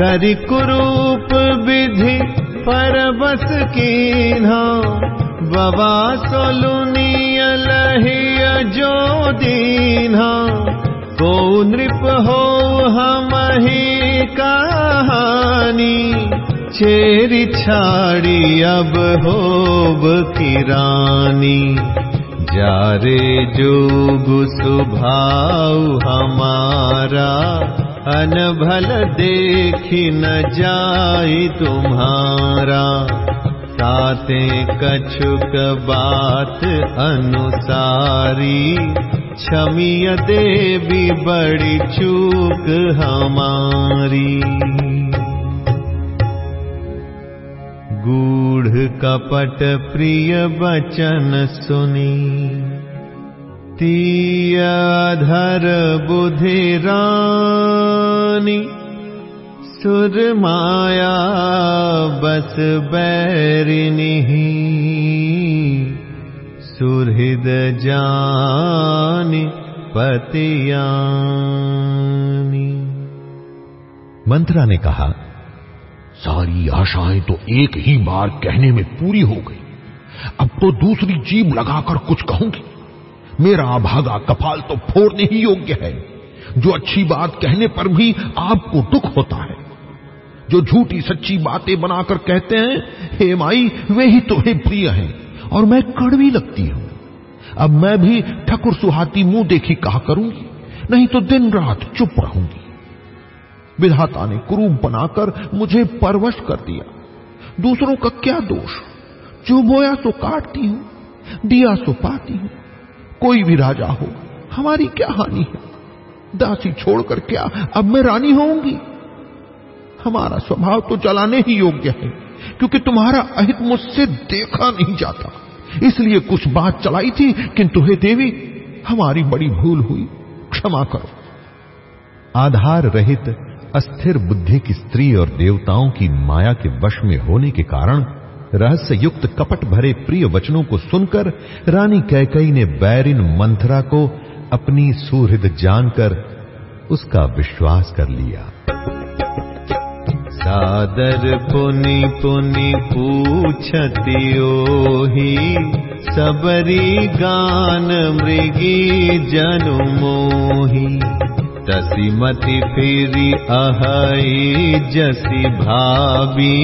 करि कुरूप विधि पर बस कीन्हा। बबा सोलुनिय लहिय जो दीन्हा। को नृप हो हम ही कहानी। चेरी छाड़ी अब होब की रानी। जारे जोग सुभाव हमारा अनभल देखी न जाई तुम्हारा। साते कछुक बात अनुसारी क्षमिय देवी बड़ी चूक हमारी। गूढ़ कपट प्रिय बचन सुनी। तीयधर बुधि रानी सुर माया बस बैरिनी सुहृद जानी पतियानी। मंत्रा ने कहा, सारी आशाएँ तो एक ही बार कहने में पूरी हो गई। अब तो दूसरी जीव लगाकर कुछ कहूँगी। मेरा अभागा कपाल तो फोड़ने ही योग्य है। जो अच्छी बात कहने पर भी आपको दुख होता है। जो झूठी सच्ची बातें बनाकर कहते हैं, हे माई, वे ही तुम्हें प्रिय हैं। और मैं कड़वी लगती हूँ। अब मैं भी ठकुर सुहाती मुँह देखी कहा करूँगी, नहीं तो दिन रात चुप रहूँगी। विधाता ने कुरूप बनाकर मुझे परवश कर दिया। दूसरों का क्या दोष? जो बोया सो काटती हूँ, दिया सो पाती हूँ। कोई भी राजा हो, हमारी क्या हानि है? दासी छोड़कर क्या अब मैं रानी होऊँगी? हमारा स्वभाव तो चलाने ही योग्य है। क्योंकि तुम्हारा अहित मुझसे देखा नहीं जाता। इसलिए कुछ बात चलाई थी किंतु हे देवी, हमारी बड़ी भूल हुई। क्षमा करो। आधार रहित अस्थिर बुद्धि की स्त्री और देवताओं की माया के वश में होने के कारण रहस्य युक्त कपट भरे प्रिय वचनों को सुनकर रानी कैकई ने बैरिन मंथरा को अपनी सुहृद जानकर उसका विश्वास कर लिया। सादर पुनि पुनि पूछती ओही सबरी गान मृगी जनु मोही। तसी मति फिरी अहई जसी भाभी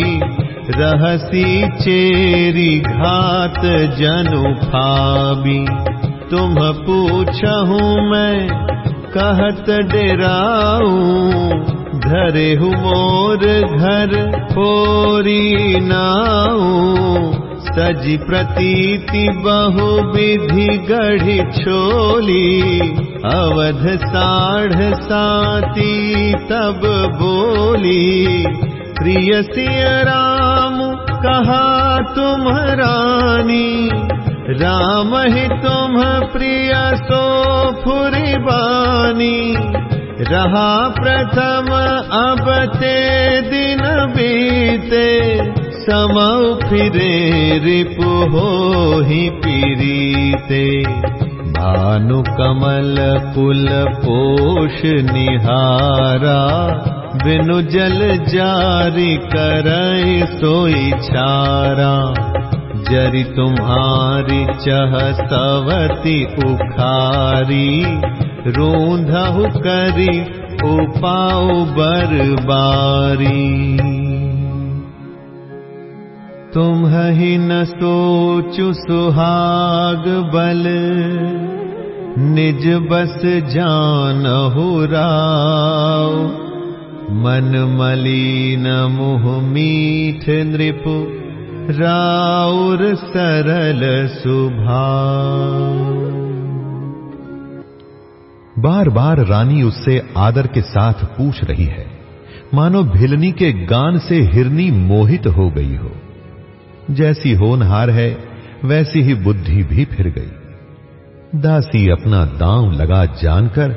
रहसी चेरी घात जनु भाभी तुम पूछहूँ मैं कहत डेराऊं धरे हूँ मोर घर होरी नाऊ। सजी प्रतीति बहु विधि गढ़ी छोली। अवध साढ़ साती तब बोली। प्रिय सिय राम कहा तुम रानी? राम ही तुम प्रिय सो फुरिबानी रहा प्रथम अब ते दिन बीते समौ फिरे रिपु हो ही पीरीते। भानु कमल पुल पोष निहारा बिनु जल जारी करई सोई छारा। जरि तुम्हारी चह सवती उखारी रोंधहु करी उपाऊ बरबारी। तुम ही न सोचु सुहाग बल निज बस जान राव। मन मलिन मुह मीठ नृपु राउर सरल सुभाव बार बार रानी उससे आदर के साथ पूछ रही है, मानो भिलनी के गान से हिरनी मोहित हो गई हो। जैसी होनहार है, वैसी ही बुद्धि भी फिर गई। दासी अपना दांव लगा जानकर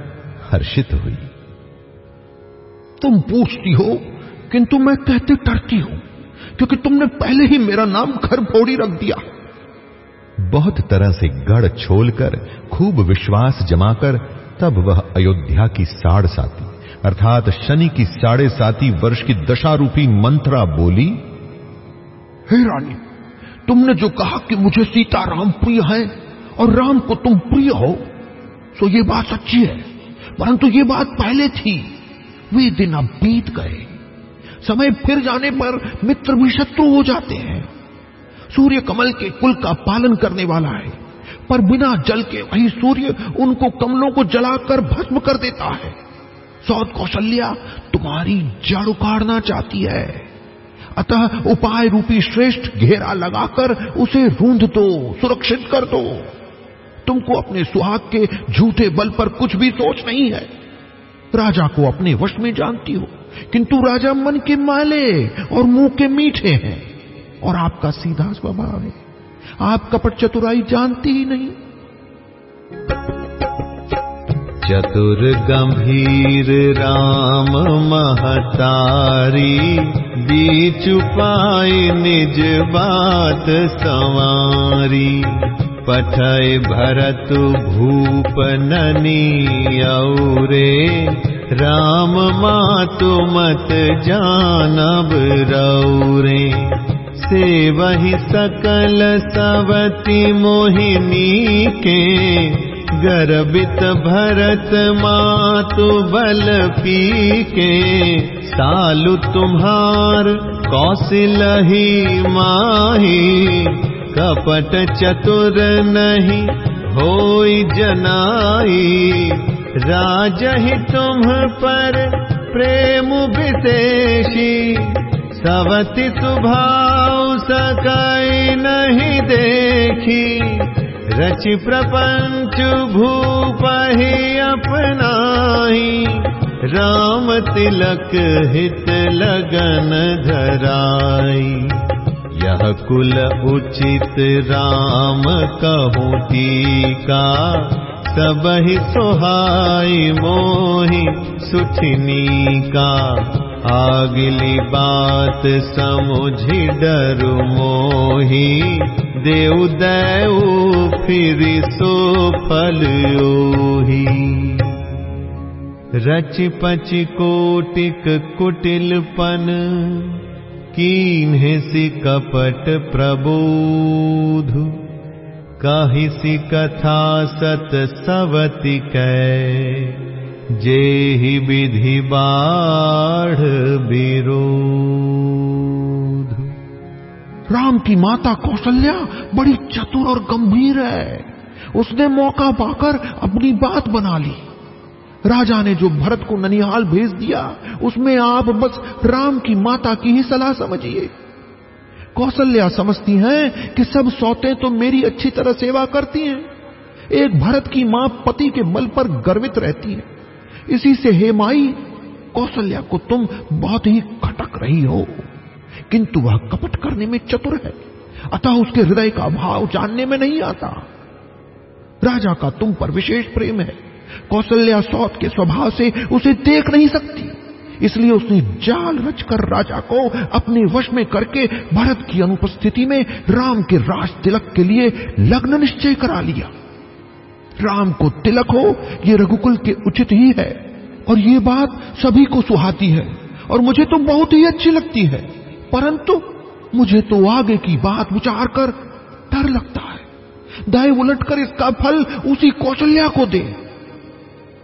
हर्षित हुई। तुम पूछती हो, किंतु मैं कहते डरती हूँ, क्योंकि तुमने पहले ही मेरा नाम घर फोड़ी रख दिया। बहुत तरह से गढ़ छोलकर खूब विश्वास जमाकर तब वह अयोध्या की साढ़ साती, अर्थात शनि की साढ़े साती वर्ष की दशा रूपी मंत्रा बोली, हे रानी, तुमने जो कहा कि मुझे सीता राम प्रिय है और राम को तुम प्रिय हो तो ये बात सच्ची है। परंतु ये बात पहले थी। वे दिन अब बीत गए। समय फिर जाने पर मित्र भी शत्रु हो जाते हैं। सूर्य कमल के कुल का पालन करने वाला है। पर बिना जल के वही सूर्य उनको कमलों को जलाकर भस्म कर देता है। सौद कौशल्या, तुम्हारी जड़ उखाड़ना चाहती है। अतः उपाय रूपी श्रेष्ठ घेरा लगाकर उसे रूंध दो, सुरक्षित कर दो। तुमको अपने सुहाग के झूठे बल पर कुछ भी सोच नहीं है। राजा को अपने वश में जानती हो, किंतु राजा मन के माले और मुँह के मीठे हैं और आपका सीधा स्वभाव है। आप कपट चतुराई जानती ही नहीं। चतुर गंभीर राम महतारी, बीच पाए निज बात सवारी। पठय भरत भूप ननी औरे, राम मातु मत जानब रौरे। से वही सकल सवती मोहिनी के गर्भित भरत मातु बल पी के सालु तुम्हार कौशल ही माही, कपट चतुर नहीं होई जनाई। राज ही तुम पर प्रेम विशेषी सवति सुभाव देखी। रचि प्रपंच भूप ही अपनाई। राम तिलक हित लगन धराई। यह कुल उचित राम कहूँ टीका। सब ही सोहाई मोहि सुठनी का आगली बात समुझी डरु मोही देव देव फिर सो फल ओही रच पच कोटिक कुटिलपन कीन्हे सि कपट प्रबोध। काहिसी कथा सत सवति कै जे ही विधि बाढ़ विरोध। राम की माता कौशल्या बड़ी चतुर और गंभीर है। उसने मौका पाकर अपनी बात बना ली। राजा ने जो भरत को ननिहाल भेज दिया, उसमें आप बस राम की माता की ही सलाह समझिए। कौशल्या समझती हैं कि सब सौते तो मेरी अच्छी तरह सेवा करती हैं। एक भरत की माँ पति के बल पर गर्वित रहती है। इसी से हे माई कौशल्या को तुम बहुत ही खटक रही हो। किंतु वह कपट करने में चतुर है, अतः उसके हृदय का भाव जानने में नहीं आता। राजा का तुम पर विशेष प्रेम है कौशल्या सौत के स्वभाव से उसे देख नहीं सकती। इसलिए उसने जाल रचकर राजा को अपने वश में करके भरत की अनुपस्थिति में राम के राज तिलक के लिए लग्न निश्चय करा लिया। राम को तिलक हो, ये रघुकुल के उचित ही है। और ये बात सभी को सुहाती है। और मुझे तो बहुत ही अच्छी लगती है। परंतु मुझे तो आगे की बात विचार कर डर लगता है। दाएँ उलटकर इसका फल उसी कौशल्या को दे।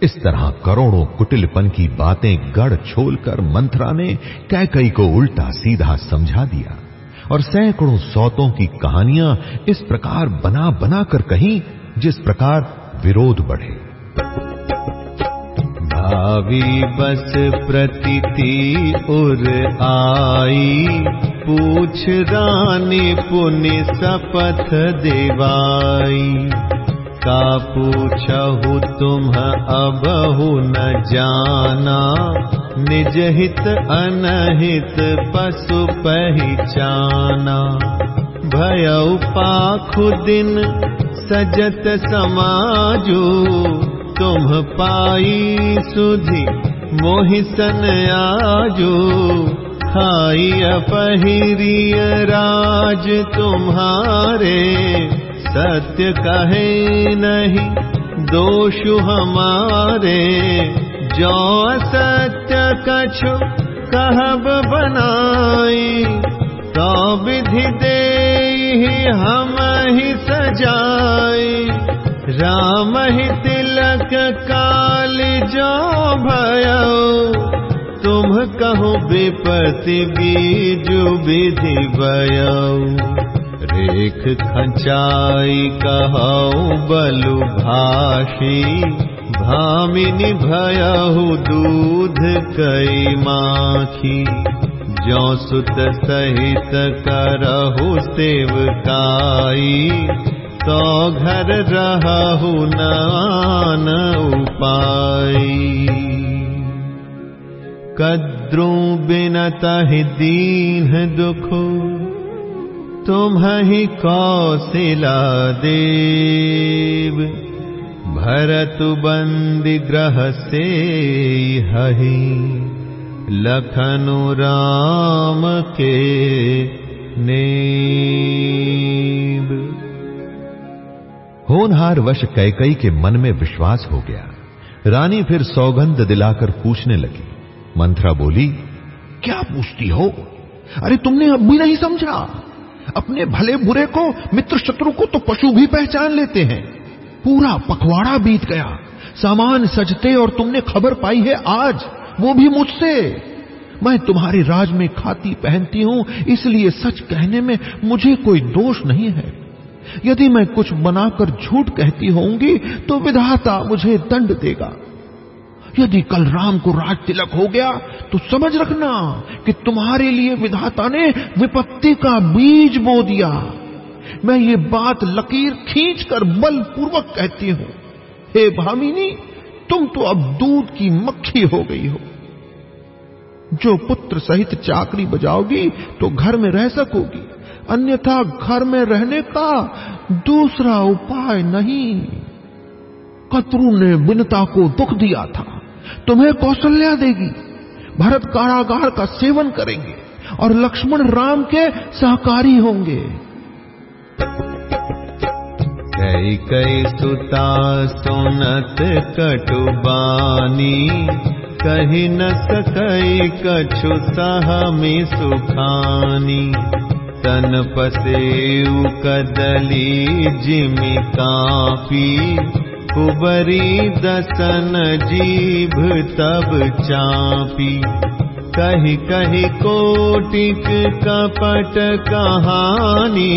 इस तरह करोड़ों कुटिलपन की बातें गढ़ छोलकर मंत्रा ने कैकई को उल्टा सीधा समझा दिया। और सैकड़ों सौतों की कहानियाँ इस प्रकार बना बना कर कही, जिस प्रकार विरोध बढ़े। भावी बस प्रतीति उर आई, पूछ रानी पुनि सपथ देवाई। का पूछहु तुम अबहु न जाना, निज हित अनहित पशु पहचाना। भयउ पाखु दिन सजत समाजो, तुम पाई सुधि मोहिसन आजो। खाई पहिरिय राज तुम्हारे, सत्य कहे नहीं दोष हमारे। जो सत्य कछु कहब बनाई तो विधि दे हम ही सजाई राम ही तिलक काल जो भयो। तुम कहो विपति बीज विधि भयो रेख खचाई कहो बलु भाषी। भामिनी भयहु दूध कई माखी जो सुत सहित करहु सेवकाई तो घर रहु नान उपाई। कद्रू बिनतहि दीन दुखो तुम ही कौशिला देव। भरत बंदी ग्रह से हही लखनु राम के नेब होनहार वश कैकई के मन में विश्वास हो गया। रानी फिर सौगंध दिलाकर पूछने लगी। मंथरा बोली, क्या पूछती हो? अरे तुमने अब भी नहीं समझा। अपने भले बुरे को, मित्र शत्रु को तो पशु भी पहचान लेते हैं। पूरा पखवाड़ा बीत गया। सामान सजते और तुमने खबर पाई है आज। वो भी मुझसे। मैं तुम्हारे राज में खाती पहनती हूँ, इसलिए सच कहने में मुझे कोई दोष नहीं है। यदि मैं कुछ बनाकर झूठ कहती होंगी तो विधाता मुझे दंड देगा। यदि कल राम को राज तिलक हो गया तो समझ रखना कि तुम्हारे लिए विधाता ने विपत्ति का बीज बो दिया। मैं ये बात लकीर खींचकर बलपूर्वक कहती हूँ। हे भामिनी तुम तो अब दूध की मक्खी हो गई हो। जो पुत्र सहित चाकरी बजाओगी तो घर में रह सकोगी, अन्यथा घर में रहने का दूसरा उपाय नहीं। कतरु ने विनता को दुख दिया था, तुम्हें कौशल्या देगी। भरत कारागार का सेवन करेंगे और लक्ष्मण राम के सहकारी होंगे। सुता सुनत कटुबानी कही न सकई कछु सहमी सुखानी। तन पसेऊ कदली जिमि कापी कुबरी दसन जीभ तब चापी। कही कही कोटिक कपट कहानी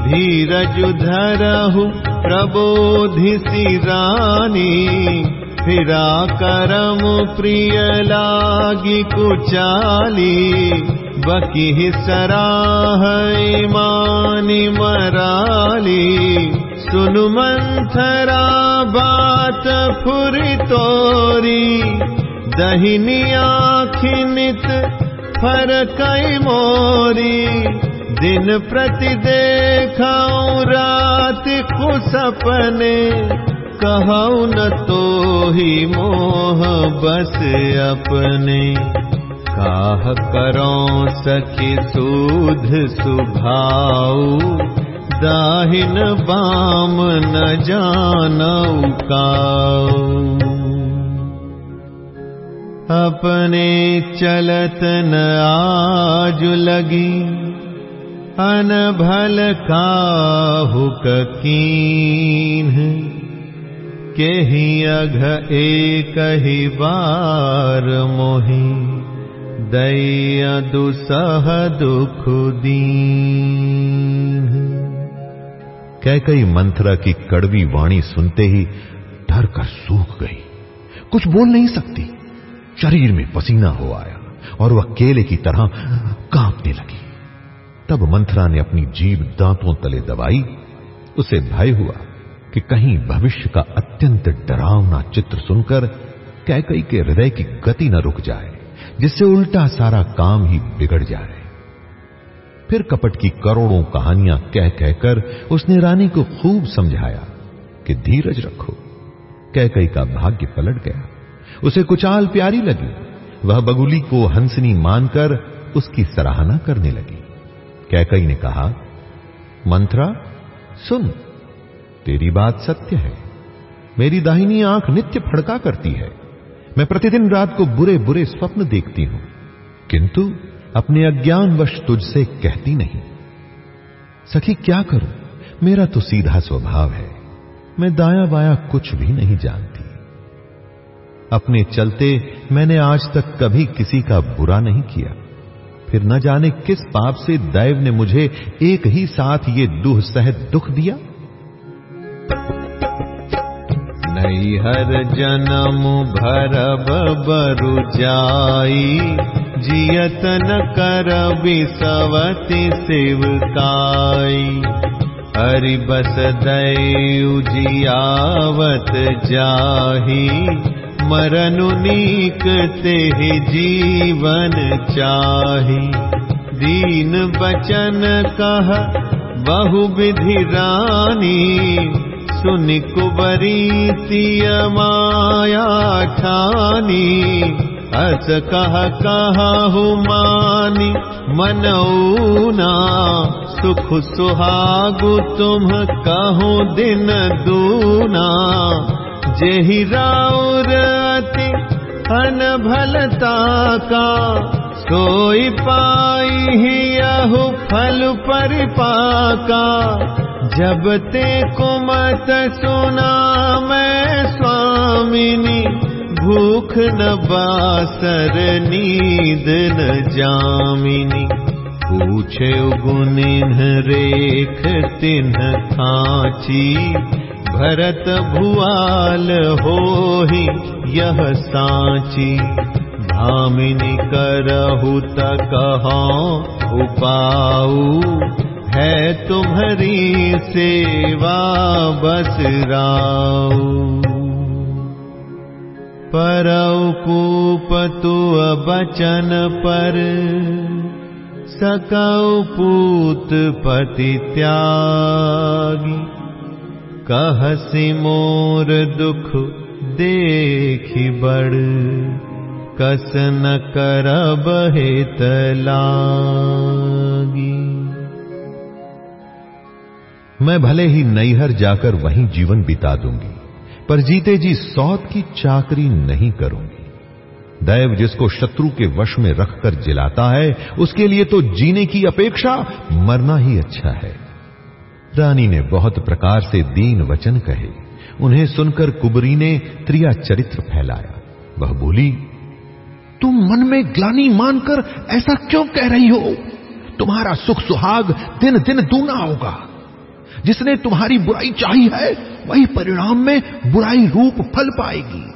धीरज धरहु प्रबोधि रानी। फिरा करम प्रिय लागी कुचाली। बकी सराह मानी मराली। सुनु मंथरा बात फुरी तोरी। दहिनी कई मोरी दिन प्रति देखाऊं रात खुसपने कहूँ न तो ही मोह, बस अपने। काह करो सखी सूध सुभाऊ, दाहिन बाम न जानऊ काऊ। अपने चलत न आज लगी अनभल काहुक कीन। ही अघ एक ही बार मोही, दैय दुसह दुख दीन। कैकई मंथरा की कड़वी वाणी सुनते ही डर कर सूख गई। कुछ बोल नहीं सकती। शरीर में पसीना हो आया और वह केले की तरह कांपने लगी। तब मंथरा ने अपनी जीव दांतों तले दबाई। उसे भय हुआ कि कहीं भविष्य का अत्यंत डरावना चित्र सुनकर कैकई के हृदय की गति न रुक जाए, जिससे उल्टा सारा काम ही बिगड़ जाए। फिर कपट की करोड़ों कहानियाँ कह कहकर उसने रानी को खूब समझाया कि धीरज रखो। कैकई का भाग्य पलट गया। उसे कुचाल प्यारी लगी। वह बगुली को हंसनी मानकर उसकी सराहना करने लगी। कैकई ने कहा, मंत्रा, सुन, तेरी बात सत्य है। मेरी दाहिनी आँख नित्य फड़का करती है। मैं प्रतिदिन रात को बुरे बुरे स्वप्न देखती हूँ। किंतु अपने अज्ञानवश तुझसे कहती नहीं। सखी, क्या करूँ? मेरा तो सीधा स्वभाव है। मैं दाया बाया कुछ भी नहीं जानती। अपने चलते मैंने आज तक कभी किसी का बुरा नहीं किया। फिर न जाने किस पाप से दैव ने मुझे एक ही साथ ये दुह सह दुख दिया। नहीं हर जन्म भरब बरु जाई, जियतन कर विसवती शिवकाई हरि बस दयु जियावत जाही मरनु नीक ते जीवन चाही। दीन बचन कह बहु विधि रानी। सुनि कुबरी तिय माया ठानी। अस कह कहु मानी मनऊना। सुख सुहागु तुम कहूँ दिन दूना जेहि अन भलता का सोई पाई ही यहु फल परिपाका। जब ते कुमत सुना मैं स्वामिनी भूख न बासर नींद न जामिनी। पूछे गुनिन्ह रेख तिन्ह खाची भरत भुआल होहि यह साची। धामिनी करहु तकहाँ उपाऊ? है तुम्हारी सेवा बस राऊ। परऊकूप तु बचन पर सकौ पूत पति त्यागी कहसी मोर दुख देखी बड़। कस न करब हेत लागी। मैं भले ही नैहर जाकर वहीं जीवन बिता दूँगी, पर जीते जी सौत की चाकरी नहीं करूँगी। दैव जिसको शत्रु के वश में रखकर जिलाता है, उसके लिए तो जीने की अपेक्षा मरना ही अच्छा है। रानी ने बहुत प्रकार से दीन वचन कहे। उन्हें सुनकर कुबरी ने त्रिया चरित्र फैलाया। वह बोली, तुम मन में ग्लानी मानकर ऐसा क्यों कह रही हो? तुम्हारा सुख सुहाग दिन दिन दूना होगा। जिसने तुम्हारी बुराई चाही है, वही परिणाम में बुराई रूप फल पाएगी।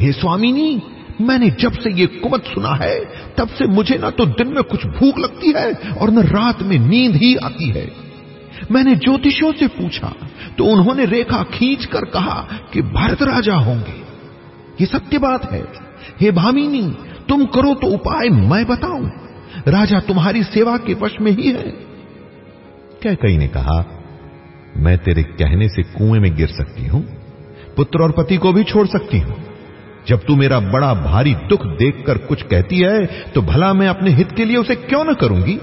हे स्वामिनी, मैंने जब से ये कुमत सुना है, तब से मुझे ना तो दिन में कुछ भूख लगती है और न रात में नींद ही आती है। मैंने ज्योतिषियों से पूछा तो उन्होंने रेखा खींच कर कहा कि भरत राजा होंगे। ये सत्य बात है। हे भामिनी, तुम करो तो उपाय मैं बताऊँ। राजा तुम्हारी सेवा के वश में ही है। कैकई ने कहा, मैं तेरे कहने से कुएँ में गिर सकती हूँ, पुत्र और पति को भी छोड़ सकती हूँ। जब तू मेरा बड़ा भारी दुख देखकर कुछ कहती है तो भला मैं अपने हित के लिए उसे क्यों न करूँगी?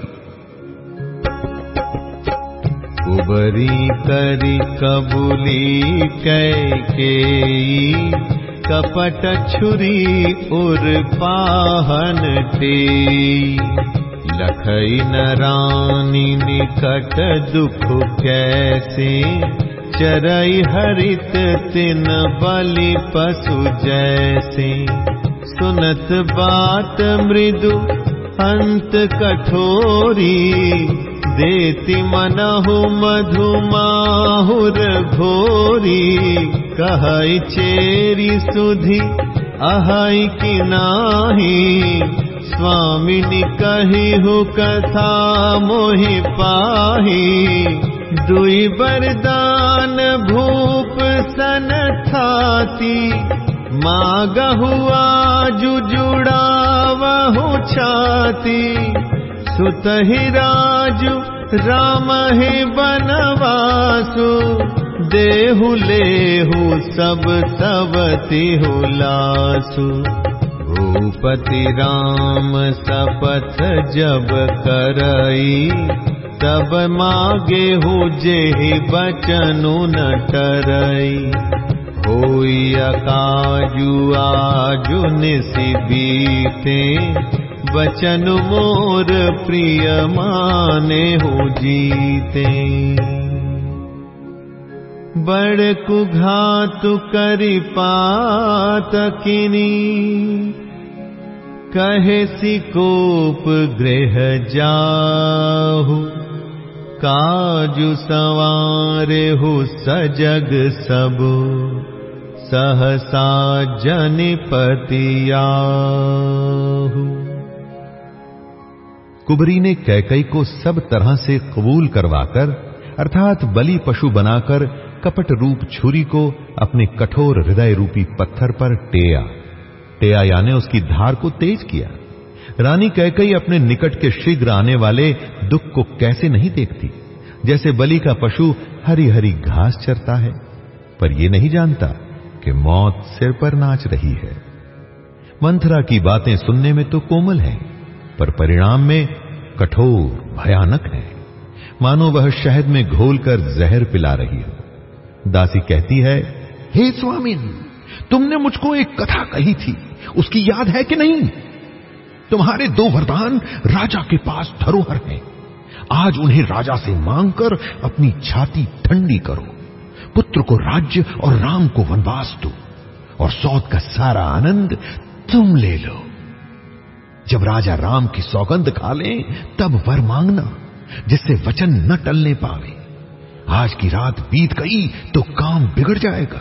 कुबरी करी कबूली के कपट छुरी उर पाहन टे लखई न रानी निकट दुख कैसे? चरई हरित तिन बलि पशु जैसे। सुनत बात मृदु अंत कठोरी देति मनहु मधुमाहुर घोरी कहई चेरी सुधि अहई कि नाही? स्वामिनी कही हु कथा मोहि पाही भूप सन थाती मागहु आजु जुड़ावहु छाती सुतहि राजु राम ही बनवासु देहु लेहु सब तवति हुलासु भूपति राम सपथ जब करई तब मागे हो जेहि बचनु न टरई। होई अकाजु आजु निसि बीते बचन मोर प्रिय माने हो जीते। बड़ कुघातु करि पात किनी। कहे सिकोप गृह जाहु। काजु सवारे हो सजग सब। सहसा जनिपतियाहु कुबरी ने कैकई को सब तरह से कबूल करवाकर, अर्थात बलि पशु बनाकर कपट रूप छुरी को अपने कठोर हृदय रूपी पत्थर पर टेया। टेया याने उसकी धार को तेज किया। रानी कैकई अपने निकट के शीघ्र आने वाले दुख को कैसे नहीं देखती? जैसे बलि का पशु हरी हरी घास चरता है, पर यह नहीं जानता कि मौत सिर पर नाच रही है। मंथरा की बातें सुनने में तो कोमल हैं। पर परिणाम में कठोर, भयानक है। मानो वह शहद में घोलकर जहर पिला रही हो। दासी कहती है, हे स्वामिन तुमने मुझको एक कथा कही थी। उसकी याद है कि नहीं? तुम्हारे दो वरदान राजा के पास धरोहर हैं। आज उन्हें राजा से मांगकर अपनी छाती ठंडी करो। पुत्र को राज्य और राम को वनवास दो। और सौत का सारा आनंद तुम ले लो। जब राजा राम की सौगंध खा लें, तब वर मांगना, जिससे वचन न टलने पावे। आज की रात बीत गई तो काम बिगड़ जाएगा।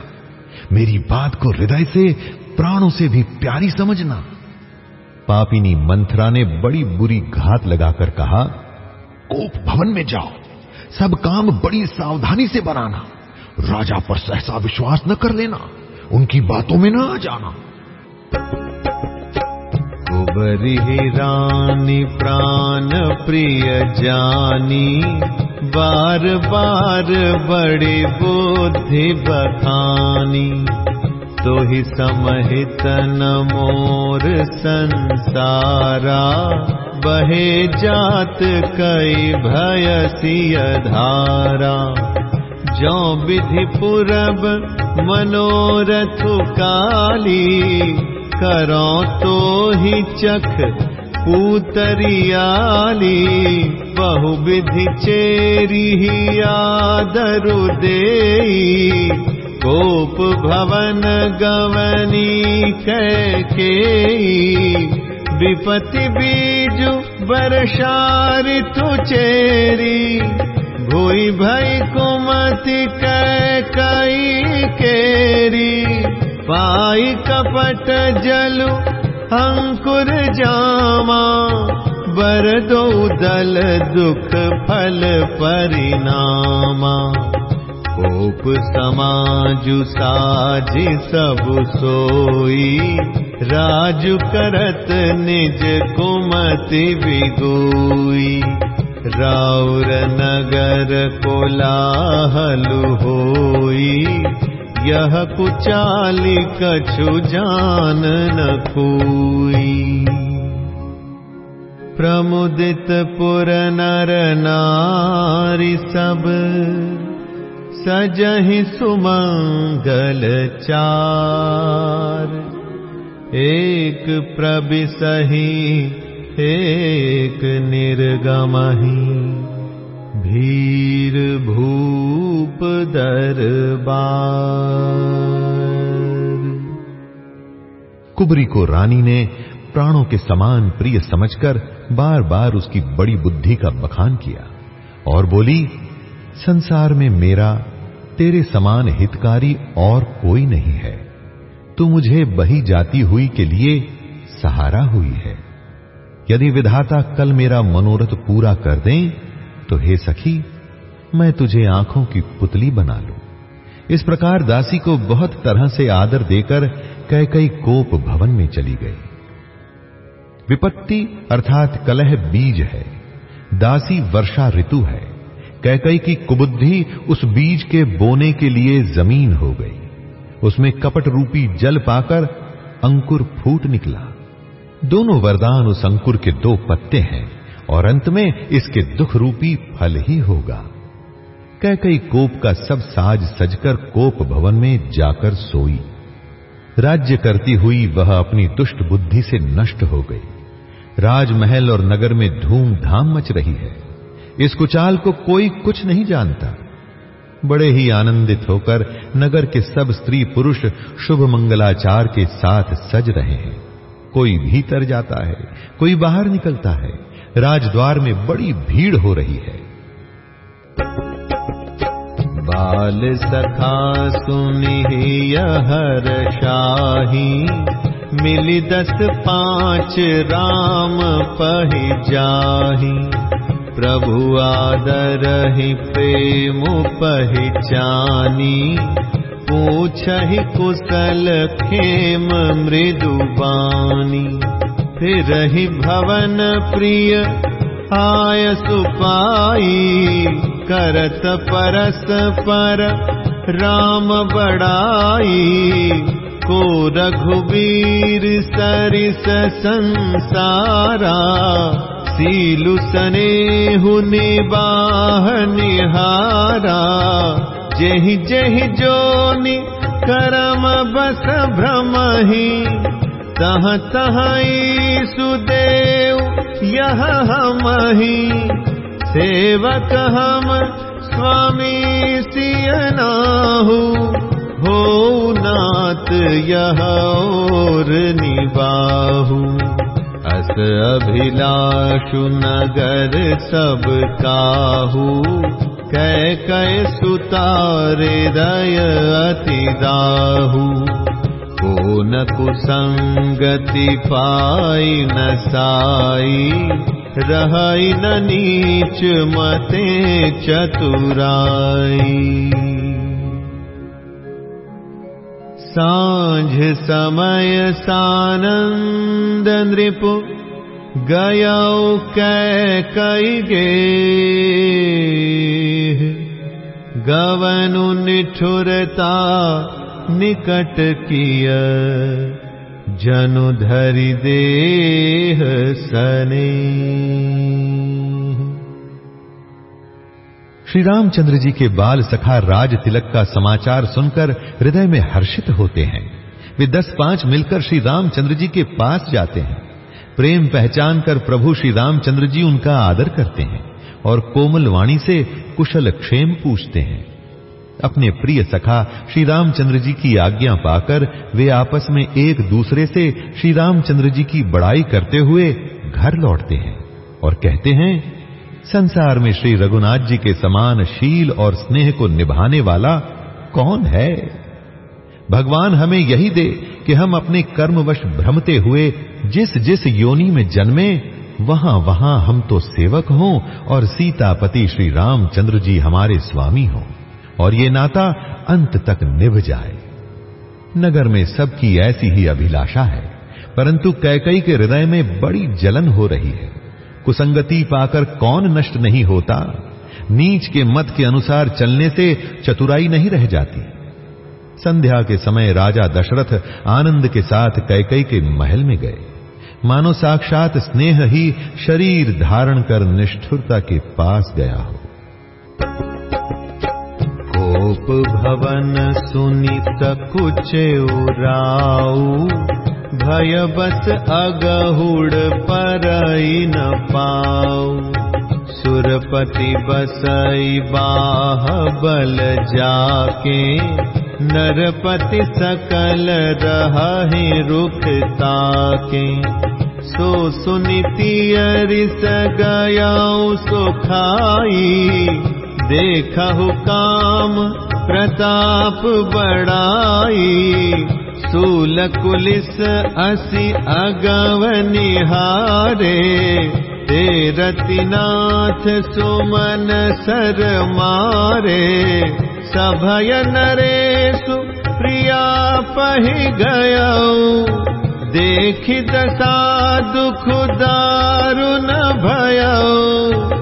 मेरी बात को हृदय से, प्राणों से भी प्यारी समझना। पापिनी मंथरा ने बड़ी बुरी घात लगाकर कहा, कोप भवन में जाओ। सब काम बड़ी सावधानी से बनाना। राजा पर सहसा विश्वास न कर लेना। उनकी बातों में न आ जाना। कुबरी रानी प्राण प्रिय जानी। बार बार बड़ी बुद्धि बखानी। तो समहित न मोर संसारा। बहे जात कई भयसिय धारा। जो विधि पुरब मनोरथ काली करो तो ही चख पूतरियाली बहु विधि चेरी आदरु देई। कोप भवन गवनी कैके विपति बीजु बरसारि तु चेरी। भोई भई कुमति कै केरी पाई कपट जलु अंकुर जामा बर दो दल दुख फल परिणामा। कोप समाजु साझि सब सोई राजु करत निज कुमति बिगोई। राउर नगर कोलाहलु होई यह कुचाली कछु जान न कोई। प्रमुदित पुर नर नारी सब सजहि सुमंगल चार। एक प्रबिसही एक निर्गमही भीर भूप दरबार। कुबरी को रानी ने प्राणों के समान प्रिय समझकर बार बार उसकी बड़ी बुद्धि का बखान किया और बोली, संसार में मेरा, तेरे समान हितकारी और कोई नहीं है। तू मुझे बही जाती हुई के लिए सहारा हुई है। यदि विधाता कल मेरा मनोरथ पूरा कर दें तो हे सखी, मैं तुझे आँखों की पुतली बना लू। इस प्रकार दासी को बहुत तरह से आदर देकर कई कई कोप भवन में चली गई। विपत्ति अर्थात कलह बीज है। दासी वर्षा ऋतु है। कैकई की कुबुद्धि उस बीज के बोने के लिए ज़मीन हो गई। उसमें कपट रूपी जल पाकर अंकुर फूट निकला। दोनों वरदान उस अंकुर के दो पत्ते हैं। और अंत में इसके दुख रूपी फल ही होगा। कह कैकई कोप का सब साज सजकर कोप भवन में जाकर सोई। राज्य करती हुई वह अपनी दुष्ट बुद्धि से नष्ट हो गई। राजमहल और नगर में धूमधाम मच रही है। इस कुचाल को कोई कुछ नहीं जानता। बड़े ही आनंदित होकर नगर के सब स्त्री पुरुष शुभ मंगलाचार के साथ सज रहे हैं। कोई भीतर जाता है, कोई बाहर निकलता है। राजद्वार में बड़ी भीड़ हो रही है। बाल सखा सुनी हर शाही। मिली दस पाँच राम पही जाही। प्रभु आदर ही प्रेम पहचानी पूछ ही कुशल खेम मृदुबानी ही भवन प्रिय आय सुपाई करत परस पर राम बड़ाई। को रघुबीर सरिस संसारा सीलु सनेहु निबाह निहारा। जेहि जेहि जोनि करम बस भ्रमहि तह तह सुदेव यह हमहि सेवक हम स्वामी सियनाहु हो नाथ यह और निबाहु अस अभिलाषु नगर सब काहू। कै कै सुतारे दय अति दाहू न कुसंगति पाई न साई रहाई न नीच मते चतुराई। सांझ समय सानंद नृपु गयौ कै गे गवनु निठुरता निकट किय। जनु धरि देह सने। श्री रामचंद्र जी के बाल सखा राज तिलक का समाचार सुनकर हृदय में हर्षित होते हैं। वे दस पाँच मिलकर श्री रामचंद्र जी के पास जाते हैं। प्रेम पहचान कर प्रभु श्री रामचंद्र जी उनका आदर करते हैं और कोमल वाणी से कुशल क्षेम पूछते हैं। अपने प्रिय सखा, श्री रामचंद्र जी की आज्ञा पाकर वे आपस में एक दूसरे से श्री रामचंद्र जी की बड़ाई करते हुए घर लौटते हैं और कहते हैं, संसार में श्री रघुनाथ जी के समान शील और स्नेह को निभाने वाला कौन है? भगवान हमें यही दे कि हम अपने कर्मवश भ्रमते हुए जिस जिस योनि में जन्मे वहाँ वहाँ हम तो सेवक हों और सीतापति श्री रामचंद्र जी हमारे स्वामी हों। और ये नाता अंत तक निभ जाए। नगर में सबकी ऐसी ही अभिलाषा है, परंतु कैकई के हृदय में बड़ी जलन हो रही है। कुसंगति पाकर कौन नष्ट नहीं होता? नीच के मत के अनुसार चलने से चतुराई नहीं रह जाती। संध्या के समय राजा दशरथ आनंद के साथ कैकई के महल में गए। मानो साक्षात स्नेह ही शरीर धारण कर निष्ठुरता के पास गया हो। कोप भवन सुनित कुछ उराऊ बस अगहुड़ पर न पाऊ। सुरपति बसई बाह बल जाके नरपति सकल रहे रुकता के सो सुनीति अरिस गयाऊ सो खाई देखहु काम प्रताप बड़ाई सूल कुलिस असि अगव निहारे तेरतिनाथ सुमन सर मारे सभय नरेशु प्रिया पही गयऊ देखि दशा दुख दारुण भयऊ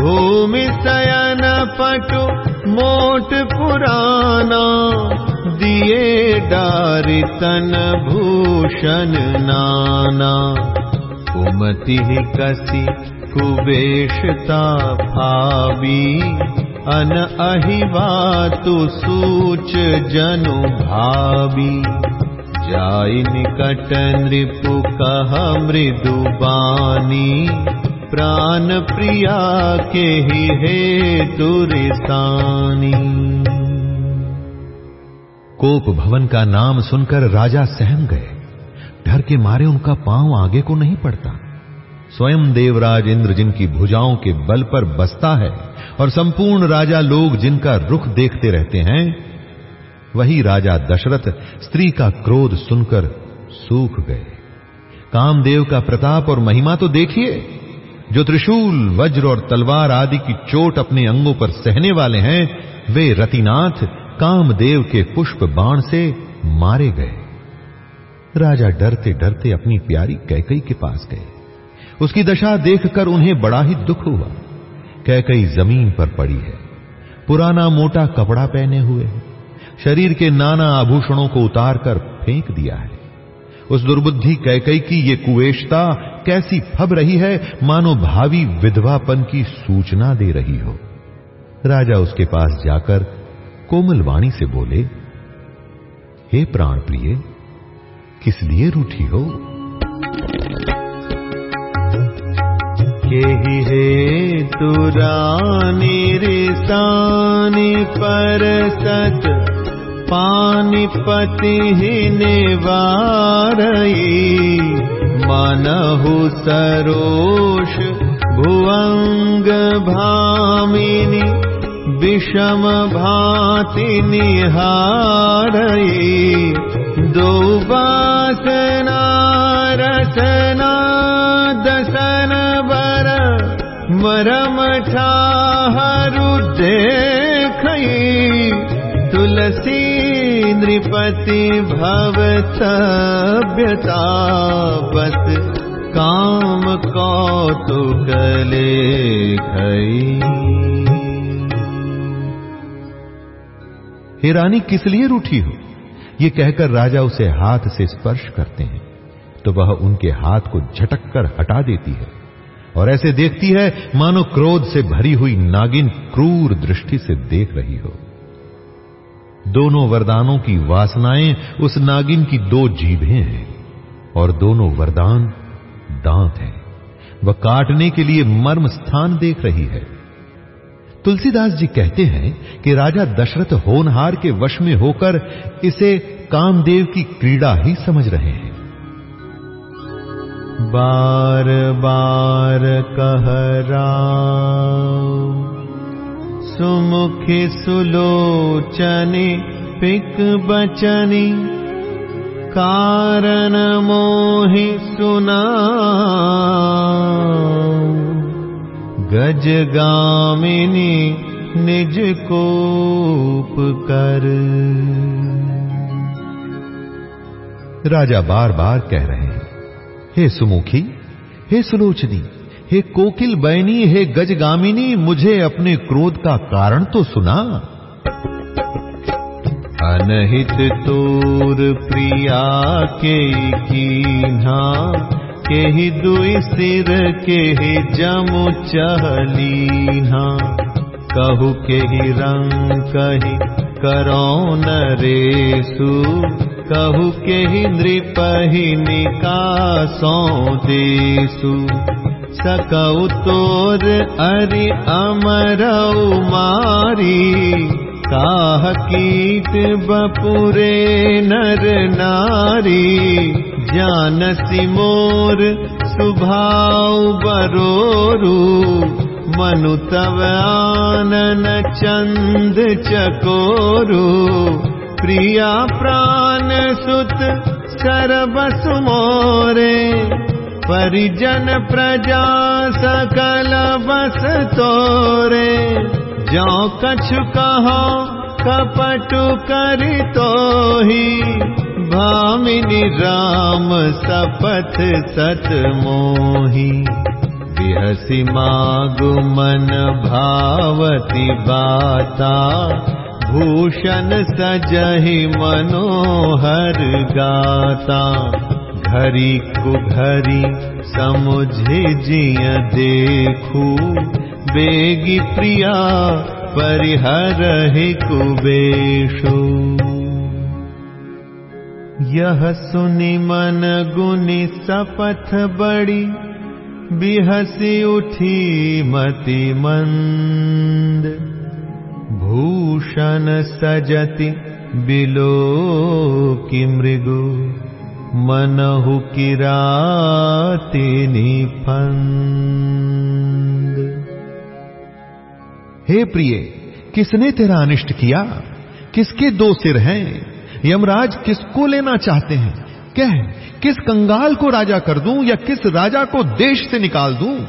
भूमि सयन पटु मोट पुराना दिए डारि तन भूषण नाना। कुमति कसी कुवेशता भावी। अन अहिवा तु सूच जनु भावी। जाय निकट नृपु कह मृदु बानी प्राण प्रिया के ही हे तुरिसानी कोप भवन का नाम सुनकर राजा सहम गए। डर के मारे उनका पाँव आगे को नहीं पड़ता। स्वयं देवराज इंद्र जिनकी भुजाओं के बल पर बसता है और संपूर्ण राजा लोग जिनका रुख देखते रहते हैं, वही राजा दशरथ स्त्री का क्रोध सुनकर सूख गए। कामदेव का प्रताप और महिमा तो देखिए। जो त्रिशूल, वज्र और तलवार आदि की चोट अपने अंगों पर सहने वाले हैं, वे रतिनाथ, कामदेव के पुष्प बाण से मारे गए। राजा डरते डरते अपनी प्यारी कैकई के पास गए। उसकी दशा देखकर उन्हें बड़ा ही दुख हुआ। कैकई ज़मीन पर पड़ी है। पुराना मोटा कपड़ा पहने हुए है। शरीर के नाना आभूषणों को उतारकर फेंक दिया है। उस दुर्बुद्धि कैकई की ये कुवेशता कैसी फब रही है, मानो भावी विधवापन की सूचना दे रही हो। राजा उसके पास जाकर कोमल वाणी से बोले, हे प्राण प्रिय किस लिए रूठी हो? केहि हे तुरानी रिसानी पर सत पाणिपतिबारि मनहु सरोष भुवङ्गभामिनि विषमभाति निहारयि। भातिनिहारयि दुबासना रचना वर मरमठा हु देख तुलसी नृपति भवतव्यता बस काम कौतुक लेखई हे रानी, किस लिए रूठी हो? ये कहकर राजा उसे हाथ से स्पर्श करते हैं तो वह उनके हाथ को झटक कर हटा देती है और ऐसे देखती है, मानो क्रोध से भरी हुई नागिन क्रूर दृष्टि से देख रही हो। दोनों वरदानों की वासनाएँ उस नागिन की दो जीभें हैं और दोनों वरदान दांत हैं। वह काटने के लिए मर्म स्थान देख रही है। तुलसीदास जी कहते हैं कि राजा दशरथ होनहार के वश में होकर इसे कामदेव की क्रीड़ा ही समझ रहे हैं। बार बार कह सुमुखी सुलोचनी, पिक बचनी। कारण मोहि सुना। गज गामिनी निज कोप कर। राजा बार बार कह रहे हैं, हे सुमुखी, हे सुलोचनी हे कोकिल बैनी हे गजगामिनी, मुझे अपने क्रोध का कारण तो सुना। अनहित तोर प्रिया के कीन्हा, के ही दुई सिर, के ही जमु चहलीना कहु के ही रंग कही करो नरेसु कहु के ही नृपहि निकासो देसु। सकौ तोर अरि अमरौ मारी। काह कीट बपुरे नर नारी। जानसी मोर सुभाव बरोरू। मनु तव आनन चंद चकोरू। प्रिया प्राण सुत सरबस मोरे परिजन प्रजा सकल बस तोरे। जो कछु कहो कपटु करि तो ही भामिनी राम सपथ सत मोही। बिहसि मागु मन भावती बाता। भूषण सजहि मनोहर गाता घरी कुघरी समुझे जिय देखू। बेगी प्रिया परिहर कुबेशु। यह सुनि मन गुनि सपथ बड़ी बिहसी उठी मति मंद। भूषण सजति बिलो की मृगु मनहु किराति निफंद हे प्रिय, किसने तेरा अनिष्ट किया? किसके दो सिर हैं? यमराज किसको लेना चाहते हैं? कह, किस कंगाल को राजा कर दूँ या किस राजा को देश से निकाल दूँ?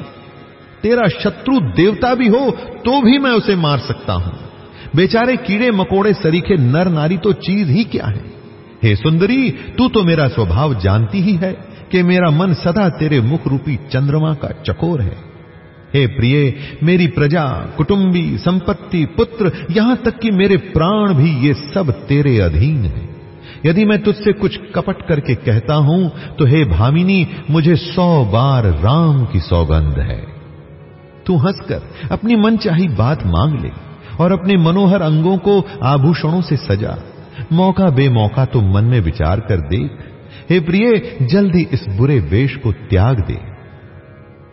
तेरा शत्रु देवता भी हो तो भी मैं उसे मार सकता हूँ। बेचारे कीड़े मकोड़े सरीखे नर नारी तो चीज़ ही क्या है? हे सुंदरी, तू तो मेरा स्वभाव जानती ही है कि मेरा मन सदा तेरे मुख रूपी चंद्रमा का चकोर है। हे प्रिय, मेरी प्रजा, कुटुंबी, संपत्ति, पुत्र, यहाँ तक कि मेरे प्राण भी ये सब तेरे अधीन है। यदि मैं तुझसे कुछ कपट करके कहता हूँ तो हे भामिनी, मुझे सौ बार राम की सौगंध है। तू हंसकर अपनी मन चाही बात मांग ले और अपने मनोहर अंगों को आभूषणों से सजा। मौका बेमौका तो मन में विचार कर देख। हे प्रिय, जल्दी इस बुरे वेश को त्याग दे।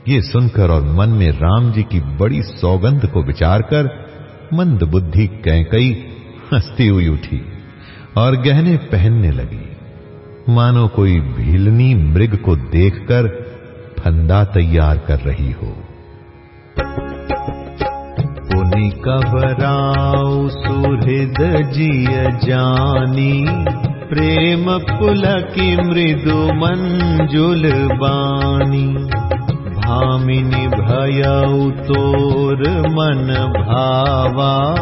ये सुनकर और मन में राम जी की बड़ी सौगंध को विचार कर, मंद बुद्धि कैकई हंसती हुई उठी और गहने पहनने लगी। मानो कोई भीलनी मृग को देखकर फंदा तैयार कर रही हो। पुनि कबराऊ सुहृद जिय जानी। प्रेम पुलकी मृदु मंजुल बानी। भामिनी भयऊ तोर मन भावा।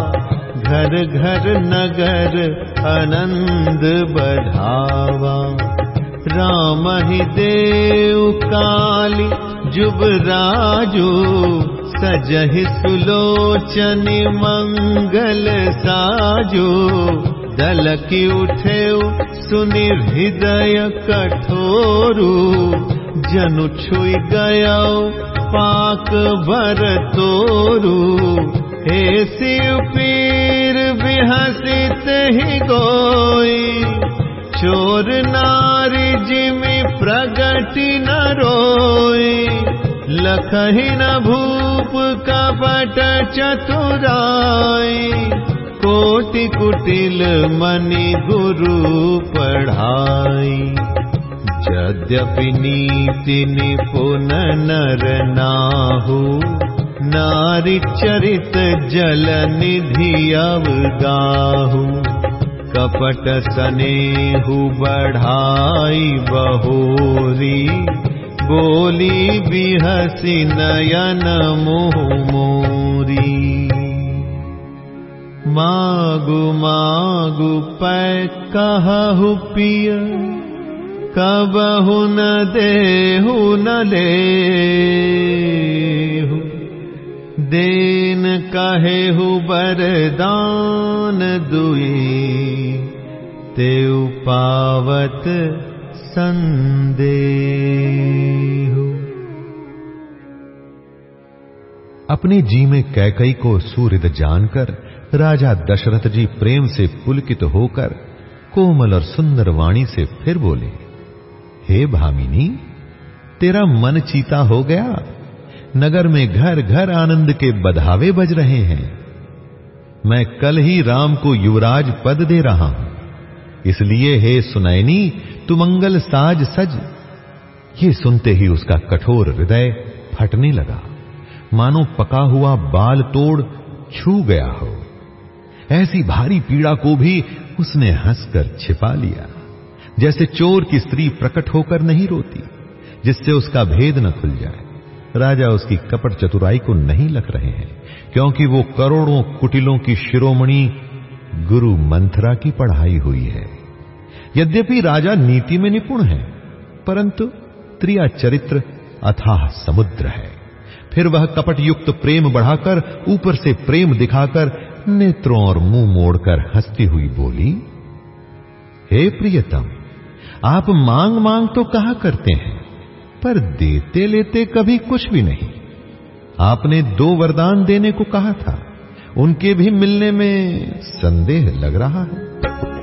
घर घर नगर आनंद बढ़ावा। राम ही देव काली जुबराजू सजहि सुलोचनि मंगल साजो दलकी उठे सुनि हृदय कठोरू जनु पाक भर तोरू। हे शिव पीर बिहसित ही गोई चोर नारी जिमि न रोई लखही न भूप कपट चतुराई कोटि कुटिल मनि गुरु पढ़ाई। यद्यपि नीति निपुन नर नाहु नारी चरित जल निधि अवगाहु कपट सनेहु बढ़ाई बहोरी बोली बिहसी नयन मुह मोरी। मागु मागु पै कहु पिय कबहु न देहु न लेहु। देन बरदान दुई तेउ पावत संदेहु। अपने जी में कैकई को सूर्य जानकर, राजा दशरथ जी प्रेम से पुलकित होकर, कोमल और सुंदर वाणी से फिर बोले, हे भामिनी, तेरा मन चीता हो गया। नगर में घर घर आनंद के बधावे बज रहे हैं। मैं कल ही राम को युवराज पद दे रहा हूँ। इसलिए हे सुनैनी तू मंगल साज सज। ये सुनते ही उसका कठोर हृदय फटने लगा। मानो पका हुआ बाल तोड़ छू गया हो। ऐसी भारी पीड़ा को भी उसने हंसकर छिपा लिया। जैसे चोर की स्त्री प्रकट होकर नहीं रोती, जिससे उसका भेद न खुल जाए। राजा उसकी कपट चतुराई को नहीं लख रहे हैं, क्योंकि वो करोड़ों कुटिलों की शिरोमणि गुरु मंथरा की पढ़ाई हुई है। यद्यपि राजा नीति में निपुण है, परंतु त्रिया चरित्र अथाह समुद्र है। फिर वह कपट युक्त प्रेम बढ़ाकर, ऊपर से प्रेम दिखाकर, नेत्रों और मुँह मोड़कर हंसती हुई बोली, हे प्रियतम, आप मांग मांग तो कहा करते हैं, पर देते लेते कभी कुछ भी नहीं। आपने दो वरदान देने को कहा था, उनके भी मिलने में संदेह लग रहा है।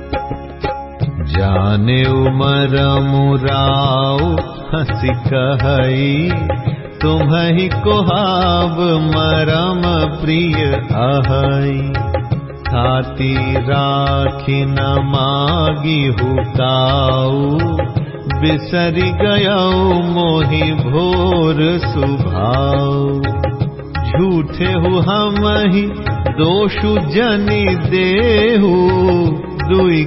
जाने उमर मुराओ हंसी कही तुम ही कोहाब मरम प्रिय अहई छाती राखी न मागी हुकाऊ बिसरी गयो मोहि भोर सुभाऊ। झूठे हु ही दोषु जनि देहु दुई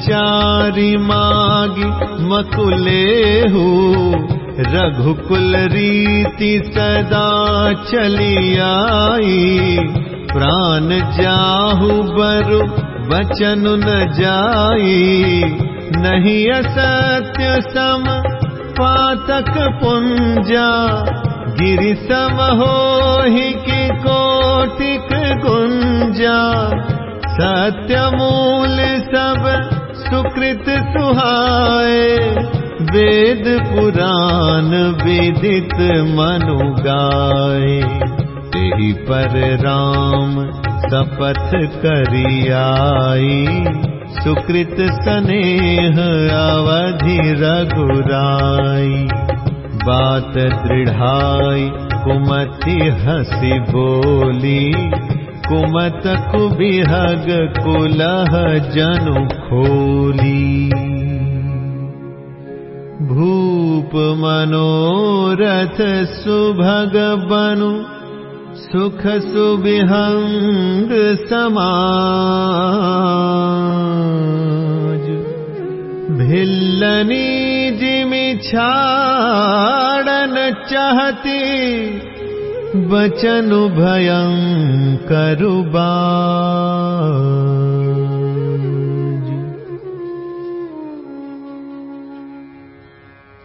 चारि मागी मकुलेहु रघुकुल रीति सदा चली आई। प्राण जाहु बरु बचन न जाई। नहीं असत्य सम पातक पुंजा। गिरि सम हो ही की कोटिक गुंजा। सत्य मूल सब सुकृत सुहाए वेद पुराण विदित मनु गाए। तेहि पर राम सपथ करियाई। सुकृत स्नेह अवधि रघुराई। बात दृढ़ाई कुमति हसी बोली कुमत कुबिहग कुलह जनु खोली। भूप मनोरथ सुभग बनु सुख सुबिहंग समाज। भिल्लनी जिमि छाड़न चाहती बचनु करुबा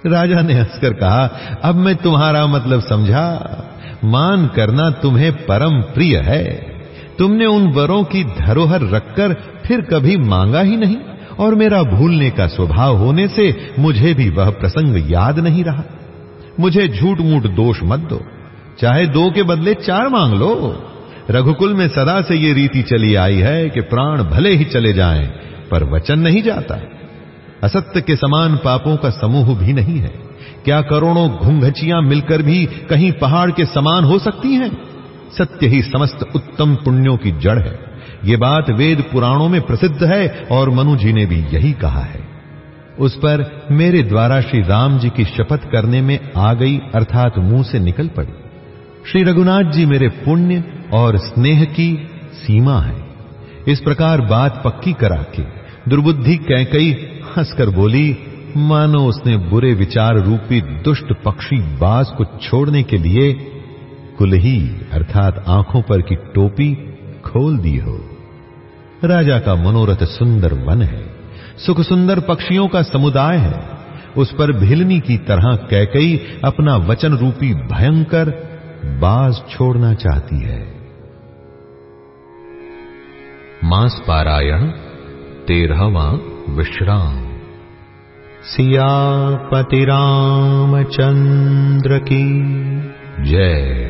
राजा ने हंसकर कहा, अब मैं तुम्हारा मतलब समझा। मान करना तुम्हें परम प्रिय है। तुमने उन वरों की धरोहर रखकर फिर कभी मांगा ही नहीं, और मेरा भूलने का स्वभाव होने से मुझे भी वह प्रसंग याद नहीं रहा। मुझे झूठ मूठ दोष मत दो। चाहे दो के बदले चार मांग लो। रघुकुल में सदा से ये रीति चली आई है कि प्राण भले ही चले जाएँ, पर वचन नहीं जाता। असत्य के समान पापों का समूह भी नहीं है। क्या करोड़ों घुंघचियाँ मिलकर भी कहीं पहाड़ के समान हो सकती हैं? सत्य ही समस्त उत्तम पुण्यों की जड़ है। ये बात वेद पुराणों में प्रसिद्ध है और मनु जी ने भी यही कहा है। उस पर मेरे द्वारा श्री राम जी की शपथ करने में आ गई, अर्थात मुँह से निकल पड़ी। श्री रघुनाथ जी मेरे पुण्य और स्नेह की सीमा है। इस प्रकार बात पक्की करा के दुर्बुद्धि कैकई हंसकर बोली, मानो उसने बुरे विचार रूपी दुष्ट पक्षी बाज को छोड़ने के लिए कुलही अर्थात आँखों पर की टोपी खोल दी हो। राजा का मनोरथ सुंदर वन है, सुख सुंदर पक्षियों का समुदाय है। उस पर भिलनी की तरह कैकई अपना वचन रूपी भयंकर बाज छोड़ना चाहती है। मांस पारायण तेरहवा विश्राम। सियापति रामचंद्र की जय।